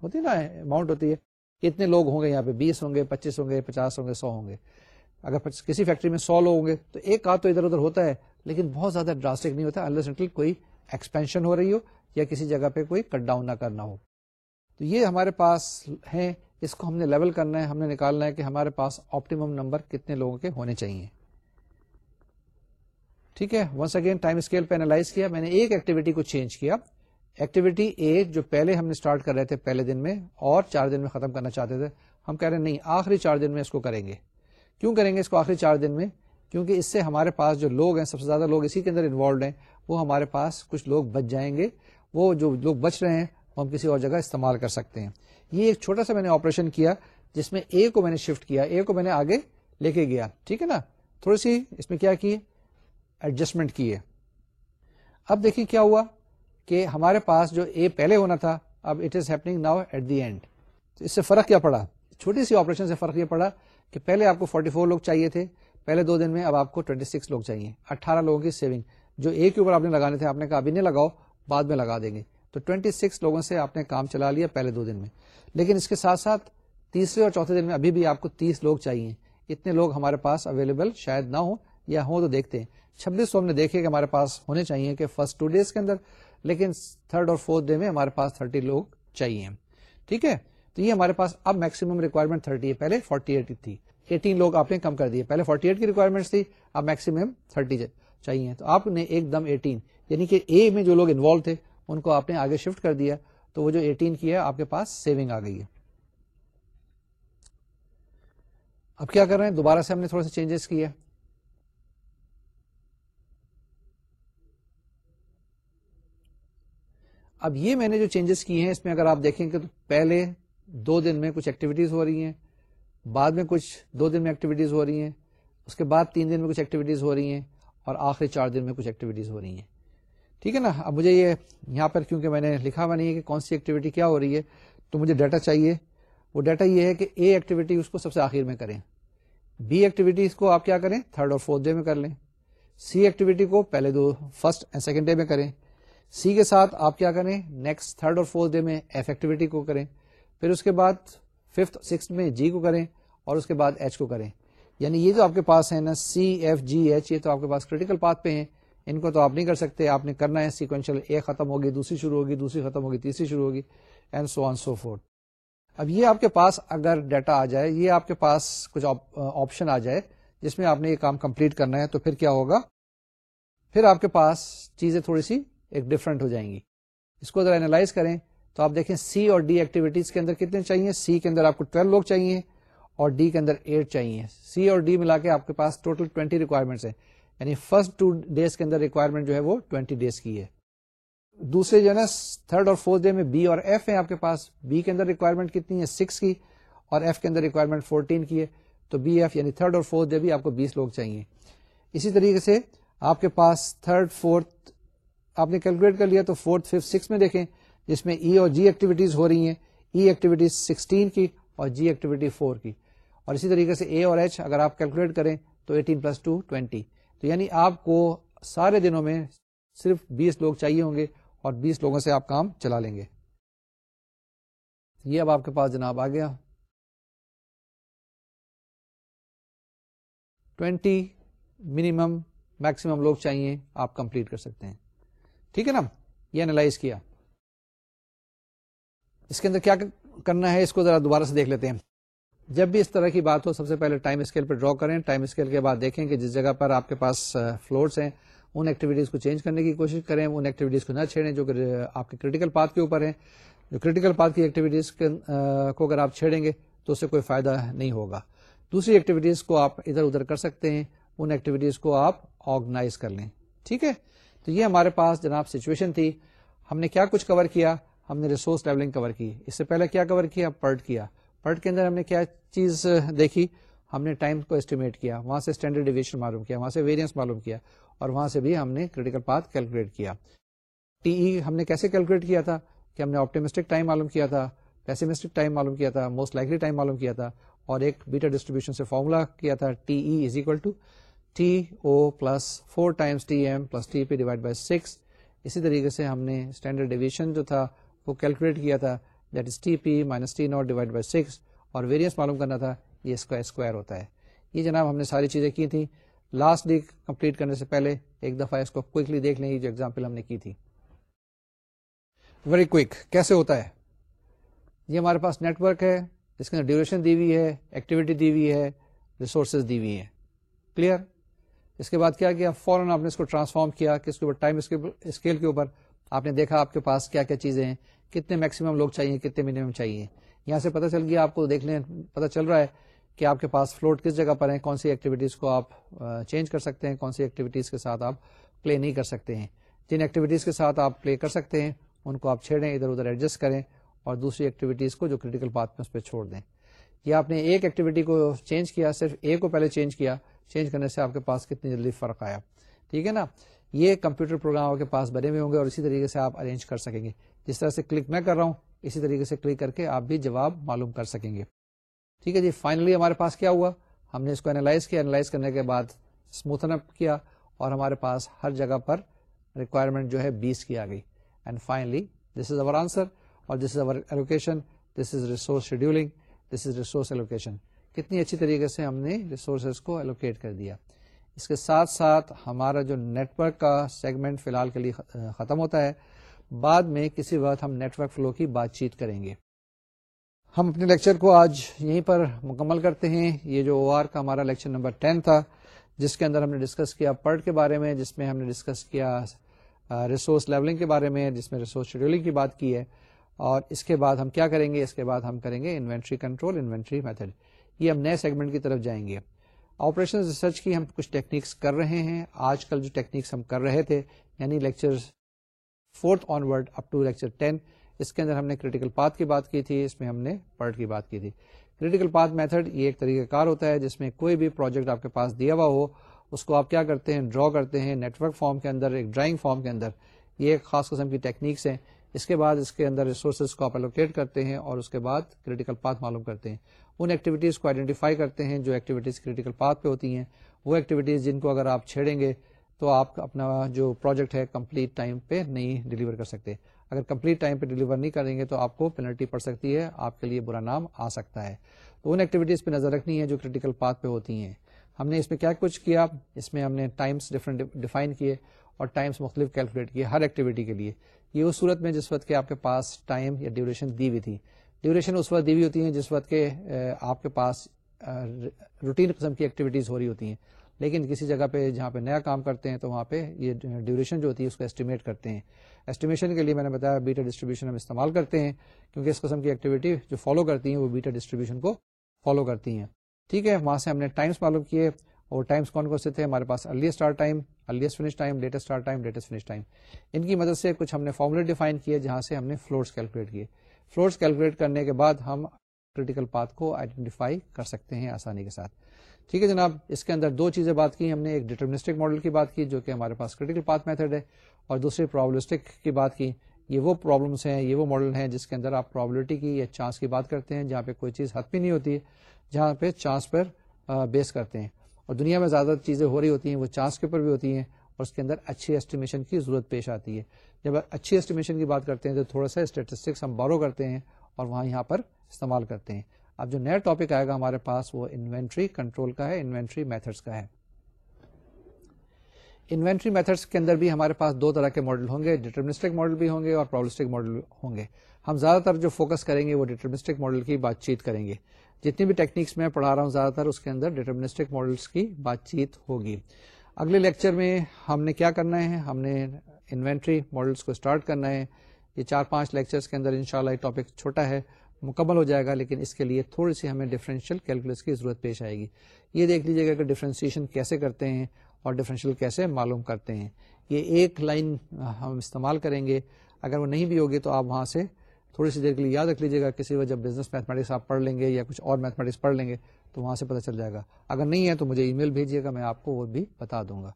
A: ہوتی ہے نا اماؤنٹ ہوتی ہے۔ کتنے لوگ ہوں گے یہاں پہ؟ بیس ہوں گے، پچیس ہوں گے، پچاس ہوں گے، سو ہوں گے۔ اگر کسی فیکٹری میں سو لوگ ہوں گے تو ایک کا تو ادھر ادھر ہوتا ہے۔ لیکن بہت زیادہ ڈراسٹک نہیں ہوتا انٹل کوئی ایکسپینشن ہو رہی ہو یا کسی جگہ پہ کوئی کٹ ڈاؤن نہ کرنا ہو۔ تو یہ ہمارے پاس ہے اس کو ہم نے لیول کرنا ہے، ہم نے نکالنا ہے کہ ہمارے پاس آپٹیمم نمبر کتنے لوگوں کے ہونے چاہیے۔ ٹھیک ہے ونس اگین ٹائم اسکیل پہ اینالائز کیا، میں نے ایک ایکٹیویٹی کو چینج کیا۔ ایکٹیویٹی اے جو پہلے ہم نے اسٹارٹ کر رہے تھے پہلے دن میں اور چار دن میں ختم کرنا چاہتے تھے، ہم کہہ رہے ہیں نہیں، آخری چار دن میں اس کو کریں گے۔ کیوں کریں گے اس کو آخری چار دن میں؟ کیونکہ اس سے ہمارے پاس جو لوگ ہیں، سب سے زیادہ لوگ اسی کے اندر انوالوڈ ہیں۔ وہ ہمارے پاس کچھ لوگ بچ جائیں گے۔ وہ جو لوگ بچ رہے ہیں، وہ ہم کسی اور جگہ استعمال کر سکتے ہیں۔ یہ ایک چھوٹا سا میں نے آپریشن کیا، جس میں اے کو میں نے شفٹ کیا اے کو میں نے آگے لے کے گیا۔ ٹھیک ہے نا؟ تھوڑی سی اس میں کیا کی ایڈجسٹمنٹ کی ہے اب دیکھیے کیا ہوا کہ ہمارے پاس جو اے پہلے ہونا تھا، اب it is happening now at the end تو اس سے فرق کیا پڑا؟ چھوٹی سی آپریشن سے فرق یہ پڑا کہ پہلے آپ کو 44 لوگ چاہیے تھے۔ پہلے دو دن میں اب آپ کو 26 لوگ چاہیے۔ 18 لوگوں کی سیونگ جو اے کے اوپر آپ نے لگانے تھے، آپ نے کہا ابھی نہیں لگاؤ، بعد میں لگا دیں گے۔ تو ٹوینٹی سکس لوگوں سے آپ نے کام چلا لیا پہلے دو دن میں۔ لیکن اس کے ساتھ ساتھ تیسرے اور چوتھے دن میں ابھی بھی آپ کو تیس لوگ چاہیے۔ اتنے لوگ ہمارے پاس اویلیبل شاید نہ ہوں یا ہوں تو دیکھتے ہیں۔ چھبیس سو ہم نے دیکھے کہ ہمارے پاس ہونے چاہیے کہ فرسٹ ٹو ڈیز کے اندر، لیکن تھرڈ اور فورتھ ڈے میں ہمارے پاس تھرٹی لوگ چاہیے۔ ٹھیک ہے؟ تو یہ ہمارے پاس اب میکسیمم ریکوائرمنٹ تھرٹی ہے۔ پہلے فورٹی ایٹ تھی۔ ایٹین لوگ آپ نے کم کر دیے۔ پہلے فورٹی ایٹ کی ریکوائرمنٹ تھی، اب میکسیمم تھرٹی چاہیے۔ تو آپ نے ایک دم ایٹین یعنی کہ اے میں جو لوگ انوالو تھے، ان کو آپ نے آگے شفٹ کر دیا۔ تو وہ جو ایٹین کی ہے، آپ کے پاس سیونگ آ گئی ہے۔ اب کیا کر رہے ہیں؟ دوبارہ سے ہم نے تھوڑا سا چینجز کیا اب یہ میں نے جو چینجز کی ہیں، اس میں اگر آپ دیکھیں کہ پہلے دو دن میں کچھ ایکٹیویٹیز ہو رہی ہیں بعد میں کچھ دو دن میں ایکٹیویٹیز ہو رہی ہیں، اس کے بعد تین دن میں کچھ ایکٹیویٹیز ہو رہی ہیں اور آخری چار دن میں کچھ ایکٹیویٹیز ہو رہی ہیں۔ ٹھیک ہے نا؟ اب مجھے یہ یہاں پر کیونکہ میں نے لکھا ہوا نہیں ہے کہ کون سی ایکٹیویٹی کیا ہو رہی ہے، تو مجھے ڈیٹا چاہیے۔ وہ ڈیٹا یہ ہے کہ اے ایکٹیویٹی اس کو سب سے آخر میں کریں۔ بی ایکٹیویٹی اس کو آپ کیا کریں؟ تھرڈ اور فورتھ ڈے میں کر لیں۔ سی ایکٹیویٹی کو پہلے دو فرسٹ اینڈ سیکنڈ ڈے میں کریں۔ سی کے ساتھ آپ کیا کریں؟ نیکسٹ تھرڈ اور فورتھ ڈے میں ایف ایکٹیویٹی کو کریں۔ پھر اس کے بعد ففتھ سکس میں جی کو کریں اور اس کے بعد ایچ کو کریں۔ یعنی یہ جو آپ کے پاس ہے نا سی، ایف جی ایچ، یہ تو آپ کے پاس کریٹیکل پاتھ پہ ہیں۔ ان کو تو آپ نہیں کر سکتے۔ آپ نے کرنا ہے سیکوینشل ایک ختم ہوگی، دوسری شروع ہوگی، دوسری ختم ہوگی، تیسری شروع ہوگی and so on so four اب یہ آپ کے پاس اگر ڈیٹا آ جائے، یہ آپ کے پاس کچھ آپشن آ جائے، جس میں آپ نے یہ کام کمپلیٹ کرنا ہے، تو پھر کیا ہوگا؟ پھر آپ کے پاس چیزیں تھوڑی سی ایک ڈفرنٹ ہو جائیں گی۔ اس کو اگر اینالائز کریں۔ تو آپ دیکھیں سی اور ڈی ایکٹیویٹیز کے اندر کتنے چاہیے؟ سی کے اندر آپ کو ٹویلو لوگ چاہیے اور ڈی کے اندر ایٹ چاہیے۔ سی اور ڈی ملا کے آپ کے پاس ٹوٹل ٹوینٹی ریکوائرمنٹس ہیں۔ یعنی فرسٹ ٹو ڈیز کے اندر ریکوائرمنٹ جو ہے وہ ٹوینٹی ڈیز کی ہے۔ دوسرے جو ہے نا تھرڈ اور فورتھ ڈے میں بی اور ایف ہے آپ کے پاس۔ بی کے اندر ریکوائرمنٹ کتنی ہے؟ سکس کی۔ اور ایف کے اندر ریکوائرمنٹ فورٹین کی ہے۔ تو بی ایف یعنی تھرڈ اور فورتھ ڈے بھی آپ کو بیس لوگ چاہیے۔ اسی طریقے سے آپ کے پاس تھرڈ فورتھ آپ نے کیلکولیٹ کر لیا تو فورتھ ففتھ سکس میں دیکھیں۔ جس میں ای e اور جی ایکٹیویٹیز ہو رہی ہیں ای ایکٹیویٹیز سکسٹین کی اور جی ایکٹیویٹی فور کی۔ اور اسی طریقے سے اے اور ایچ اگر آپ کیلکولیٹ کریں تو ایٹین پلس ٹو ٹوینٹی تو یعنی آپ کو سارے دنوں میں صرف بیس لوگ چاہیے ہوں گے اور بیس لوگوں سے آپ کام چلا لیں گے۔ یہ اب آپ کے پاس جناب آ گیا۔ ٹوینٹی منیمم میکسیمم لوگ چاہیے، آپ کمپلیٹ کر سکتے ہیں۔ ٹھیک ہے نا؟ یہ اینالائز کیا۔ اس کے اندر کیا کرنا ہے، اس کو ذرا دوبارہ سے دیکھ لیتے ہیں۔ جب بھی اس طرح کی بات ہو، سب سے پہلے ٹائم اسکیل پہ ڈرا کریں۔ ٹائم اسکیل کے بعد دیکھیں کہ جس جگہ پر آپ کے پاس فلورس ہیں، ان ایکٹیویٹیز کو چینج کرنے کی کوشش کریں، ان ایکٹیویٹیز کو نہ چھیڑیں جو کہ آپ کے کریٹیکل پاتھ کے اوپر ہیں۔ جو کریٹیکل پاتھ کی ایکٹیویٹیز کو اگر آپ چھیڑیں گے تو اس سے کوئی فائدہ نہیں ہوگا۔ دوسری ایکٹیویٹیز کو آپ ادھر ادھر کر سکتے ہیں، ان ایکٹیویٹیز کو آپ آرگنائز کر لیں۔ ٹھیک ہے؟ تو یہ ہمارے پاس جناب سچویشن تھی۔ ہم نے کیا کچھ کور کیا؟ ہم نے ریسورس لیولنگ کور کی۔ اس سے پہلے کیا کور کیا؟ پرٹ کیا۔ پرٹ کے اندر ہم نے کیا چیز دیکھی؟ ہم نے ٹائم کو اسٹیمیٹ کیا، وہاں سے اسٹینڈرڈ ڈیویشن معلوم کیا، وہاں سے ویریئنس معلوم کیا، اور وہاں سے بھی ہم نے کریٹیکل پاتھ کیلکولیٹ کیا۔ ٹی ای ہم نے کیسے کیلکولیٹ کیا تھا؟ کہ ہم نے آپٹیمسٹک ٹائم معلوم کیا تھا پیسمسٹک ٹائم معلوم کیا تھا موسٹ لائکلی ٹائم معلوم کیا تھا، اور ایک بیٹر ڈسٹریبیوشن سے فارمولا کیا تھا T E is equal to T O plus four times T M plus T P divide by six اسی طریقے سے ہم نے اسٹینڈرڈ ڈیویشن جو تھا وہ کیلکولیٹ کیا تھا، that is T P minus T naught divide by six, اور ویریئنس معلوم کرنا تھا، یہ اسکوائر اسکوائر ہوتا ہے۔ یہ جناب ہم نے ساری چیزیں کی تھیں۔ لاسٹ ڈے کمپلیٹ کرنے سے پہلے ایک دفعہ اس کو کوئکلی دیکھ لیں جو ایگزامپل ہم نے کی تھی۔ ویری کوئک کیسے ہوتا ہے؟ یہ ہمارے پاس نیٹ ورک ہے جس کے اندر ڈیوریشن دی ہوئی ہے ایکٹیویٹی دی ہوئی ہے ریسورسز دی ہوئی ہے کلیئر اس کے بعد کیا کیا فوراً آپ نے اس کو ٹرانسفارم کیا کہ اس کے اوپر؟ ٹائم اسکیل کے اوپر۔ آپ نے دیکھا آپ کے پاس کیا کیا چیزیں ہیں؟ کتنے میکسیمم لوگ چاہیے، کتنے منیمم چاہیے؟ یہاں سے پتہ چل گیا، آپ کو دیکھ لیں، پتہ چل رہا ہے کہ آپ کے پاس فلوٹ کس جگہ پر ہیں؟ کون سی ایکٹیویٹیز کو آپ چینج کر سکتے ہیں؟ کون سی ایکٹیویٹیز کے ساتھ آپ پلے نہیں کر سکتے ہیں؟ جن ایکٹیویٹیز کے ساتھ آپ پلے کر سکتے ہیں، ان کو آپ چھیڑیں، ادھر ادھر ایڈجسٹ کریں اور دوسری ایکٹیویٹیز کو جو کریٹیکل پاتھ میں اس پہ چھوڑ دیں۔ یا آپ نے ایک ایکٹیویٹی کو چینج کیا، صرف ایک کو پہلے چینج کیا چینج کرنے سے آپ کے پاس کتنی جلدی فرق آیا۔ ٹھیک ہے نا؟ یہ کمپیوٹر پروگرام آپ کے پاس بنے ہوئے ہوں گے اور اسی طریقے سے آپ ارینج کر سکیں گے۔ جس طرح سے کلک میں کر رہا ہوں، اسی طریقے سے کلک کر کے آپ بھی جواب معلوم کر سکیں گے۔ ٹھیک ہے جی فائنلی ہمارے پاس کیا ہوا؟ ہم نے اس کو اینالائز کیا۔ اینالائز کرنے کے بعد اسموتھن اپ کیا اور ہمارے پاس ہر جگہ پر ریکوائرمنٹ جو ہے بیس کی آ گئی۔ And finally this is our answer اور this is our allocation this is resource scheduling this is resource allocation کتنی اچھی طریقے سے ہم نے ریسورسز کو ایلوکیٹ کر دیا۔ اس کے ساتھ ساتھ ہمارا جو نیٹورک کا سیگمنٹ فی الحال کے لیے ختم ہوتا ہے، بعد میں کسی وقت ہم نیٹورک فلو کی بات چیت کریں گے۔ ہم اپنے لیکچر کو آج یہیں پر مکمل کرتے ہیں۔ یہ جو او آر کا ہمارا لیکچر نمبر ٹین تھا، جس کے اندر ہم نے ڈسکس کیا پرٹ کے بارے میں، جس میں ہم نے ڈسکس کیا ریسورس لیولنگ کے بارے میں، جس میں ریسورس شیڈولنگ کی بات کی ہے۔ اور اس کے بعد ہم کیا کریں گے؟ اس کے بعد ہم کریں گے انوینٹری کنٹرول، انوینٹری میتھڈ۔ یہ ہم نئے سیگمنٹ کی طرف جائیں گے۔ آپریشن ریسرچ کی ہم کچھ ٹیکنیکس کر رہے ہیں۔ آج کل جو ٹیکنیکس ہم کر رہے تھے یعنی lecture fourth onward up to lecture ten اس کے اندر ہم نے کریٹیکل پاتھ کی بات کی تھی، اس میں ہم نے پرٹ کی بات کی تھی۔ کریٹیکل پاتھ میتھڈ یہ ایک طریقہ کار ہوتا ہے جس میں کوئی بھی پروجیکٹ آپ کے پاس دیا ہوا ہو، اس کو آپ کیا کرتے ہیں؟ ڈرا کرتے ہیں نیٹورک فارم کے اندر، ایک ڈرائنگ فارم کے اندر۔ یہ ایک خاص قسم کی ٹیکنیکس ہیں۔ اس کے بعد اس کے اندر ریسورسز کو آپ الوکیٹ کرتے ہیں اور اس کے بعد کریٹیکل پاتھ معلوم کرتے ہیں۔ ان ایکٹیویٹیز کو آئیڈینٹیفائی کرتے ہیں جو ایکٹیویٹیز کریٹیکل پاتھ پہ ہوتی ہیں۔ وہ ایکٹیویٹیز جن کو اگر آپ چھیڑیں گے تو آپ اپنا جو پروجیکٹ ہے کمپلیٹ ٹائم پہ نہیں ڈلیور کر سکتے۔ اگر کمپلیٹ ٹائم پہ ڈلیور نہیں کریں گے تو آپ کو پینلٹی پڑ سکتی ہے، آپ کے لیے برا نام آ سکتا ہے۔ تو ان ایکٹیویٹیز پہ نظر رکھنی ہے جو کریٹیکل پاتھ پہ ہوتی ہیں۔ ہم نے اس میں کیا کچھ کیا؟ اس میں ہم نے ٹائمس ڈفرنٹ ڈیفائن کیے اور ٹائمس مختلف کیلکولیٹ کیے ہر ایکٹیویٹی کے لیے۔ یہ اس صورت میں جس وقت کہ آپ کے پاس ٹائم یا ڈیوریشن دی ہوئی تھی۔ ڈیوریشن اس وقت دی ہوئی ہوتی ہیں جس وقت کہ آپ کے پاس روٹین قسم کی ایکٹیویٹیز ہو رہی ہوتی ہیں۔ لیکن کسی جگہ پہ جہاں پہ نیا کام کرتے ہیں تو وہاں پہ یہ ڈیوریشن جو ہوتی ہے اس کو ایسٹیمیٹ کرتے ہیں۔ ایسٹیمیشن کے لیے میں نے بتایا بیٹا ڈسٹریبیوشن ہم استعمال کرتے ہیں، کیونکہ اس قسم کی ایکٹیویٹی جو فالو کرتی ہیں وہ بیٹا ڈسٹریبیوشن کو فالو کرتی ہیں۔ ٹھیک ہے، وہاں سے ہم نے ٹائمس معلوم کیے اور ٹائمس کون کون سے تھے؟ ہمارے پاس early start time earliest finish time latest start time latest finish time ان کی مدد سے کچھ ہم نے فارمولا ڈیفائن کیے جہاں سے ہم نے فلورس کیلکولیٹ کیے۔ فلورس کیلکولیٹ کرنے کے بعد ہم کریٹیکل پاتھ کو آئیڈینٹیفائی کر سکتے ہیں آسانی کے ساتھ۔ ٹھیک ہے جناب، اس کے اندر دو چیزیں بات کی، ہم نے ایک ڈیٹرمنسٹک ماڈل کی بات کی جو کہ ہمارے پاس کریٹیکل پاتھ میتھڈ ہے، اور دوسری پرابلسٹک کی بات کی۔ یہ وہ پرابلمس ہیں، یہ وہ ماڈل ہیں جس کے اندر آپ پرابلٹی کی یا چانس کی بات کرتے ہیں، جہاں پہ کوئی چیز حت بھی نہیں ہوتی، جہاں پہ چانس پر بیس کرتے ہیں۔ اور دنیا میں زیادہ چیزیں ہو رہی ہوتی ہیں، وہ چانس کے اوپر بھی ہوتی ہیں اور اس کے اندر اچھی ایسٹیمیشن کی ضرورت پیش آتی ہے۔ جب اچھی ایسٹیمیشن کی بات کرتے ہیں تو تھوڑا سا اسٹیٹسٹکس ہم بورو کرتے ہیں اور وہاں یہاں پر استعمال کرتے ہیں۔ اب جو نیا ٹاپک آئے گا ہمارے پاس وہ انوینٹری کنٹرول کا ہے انوینٹری میتھڈس کا ہے۔ انوینٹری میتھڈس کے اندر بھی ہمارے پاس دو طرح کے ماڈل ہوں گے ڈیٹرمسٹک ماڈل بھی ہوں گے اور پرابلسٹک ماڈل ہوں گے۔ ہم زیادہ تر جو فوکس کریں گے وہ ڈیٹرمسٹک ماڈل کی بات چیت کریں گے۔ جتنی بھی ٹیکنیکس میں پڑھا رہا ہوں، زیادہ تر اس کے اندر ڈیٹرمنسٹک ماڈلس کی بات چیت ہوگی۔ اگلے لیکچر میں ہم نے کیا کرنا ہے؟ ہم نے انوینٹری ماڈلس کو اسٹارٹ کرنا ہے۔ یہ چار پانچ لیکچرس کے اندر ان شاء اللہ ٹاپک چھوٹا ہے، مکمل ہو جائے گا، لیکن اس کے لیے تھوڑی سی ہمیں ڈفرینشیل کیلکولس کی ضرورت پیش آئے گی۔ یہ دیکھ لیجیے گا کہ ڈفرینسیشن کیسے کرتے ہیں اور ڈفرینشیل کیسے معلوم کرتے ہیں۔ یہ ایک لائن ہم استعمال کریں گے۔ اگر وہ نہیں بھی ہوگی تو آپ وہاں سے تھوڑی سی دیر کے لیے یاد رکھ لیجیے گا، کسی وجہ بزنس میتھمیٹکس آپ پڑھ لیں گے یا کچھ اور میتھمیٹکس پڑھ لیں گے، تو وہاں سے پتہ چل جائے گا۔ اگر نہیں ہے تو مجھے ای میل بھیجیے گا، میں آپ کو وہ بھی بتا دوں گا۔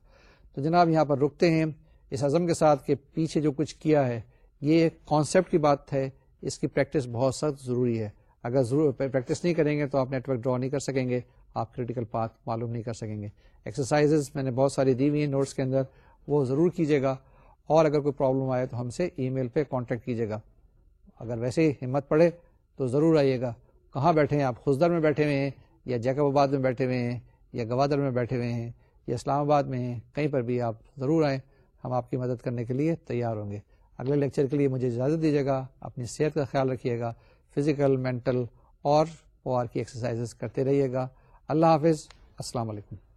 A: تو جناب یہاں پر رکتے ہیں۔ اس عزم کے ساتھ کہ پیچھے جو کچھ کیا ہے، یہ کانسیپٹ کی بات ہے۔ اس کی پریکٹس بہت سخت ضروری ہے۔ اگر ضرور پریکٹس نہیں کریں گے تو آپ نیٹ ورک ڈرا نہیں کر سکیں گے، آپ کریٹیکل پاتھ معلوم نہیں کر سکیں گے۔ ایکسرسائز میں نے بہت ساری دی ہوئی ہیں نوٹس کے اندر، وہ ضرور کیجیے گا۔ اور اگر کوئی پرابلم آئے تو ہم سے ای میل پہ کانٹیکٹ کیجیے گا۔ اگر ویسے ہی ہمت پڑے تو ضرور آئیے گا۔ کہاں بیٹھے ہیں آپ؟ خزدر میں بیٹھے ہوئے ہیں یا جیکب آباد میں بیٹھے ہوئے ہیں یا گوادر میں بیٹھے ہوئے ہیں یا اسلام آباد میں ہیں؟ کہیں پر بھی آپ ضرور آئیں۔ ہم آپ کی مدد کرنے کے لیے تیار ہوں گے۔ اگلے لیکچر کے لیے مجھے اجازت دیجیے گا۔ اپنی صحت کا خیال رکھیے گا۔ فزیکل، مینٹل اور او آر کی ایکسرسائز کرتے رہیے گا۔ اللہ حافظ۔ السلام علیکم۔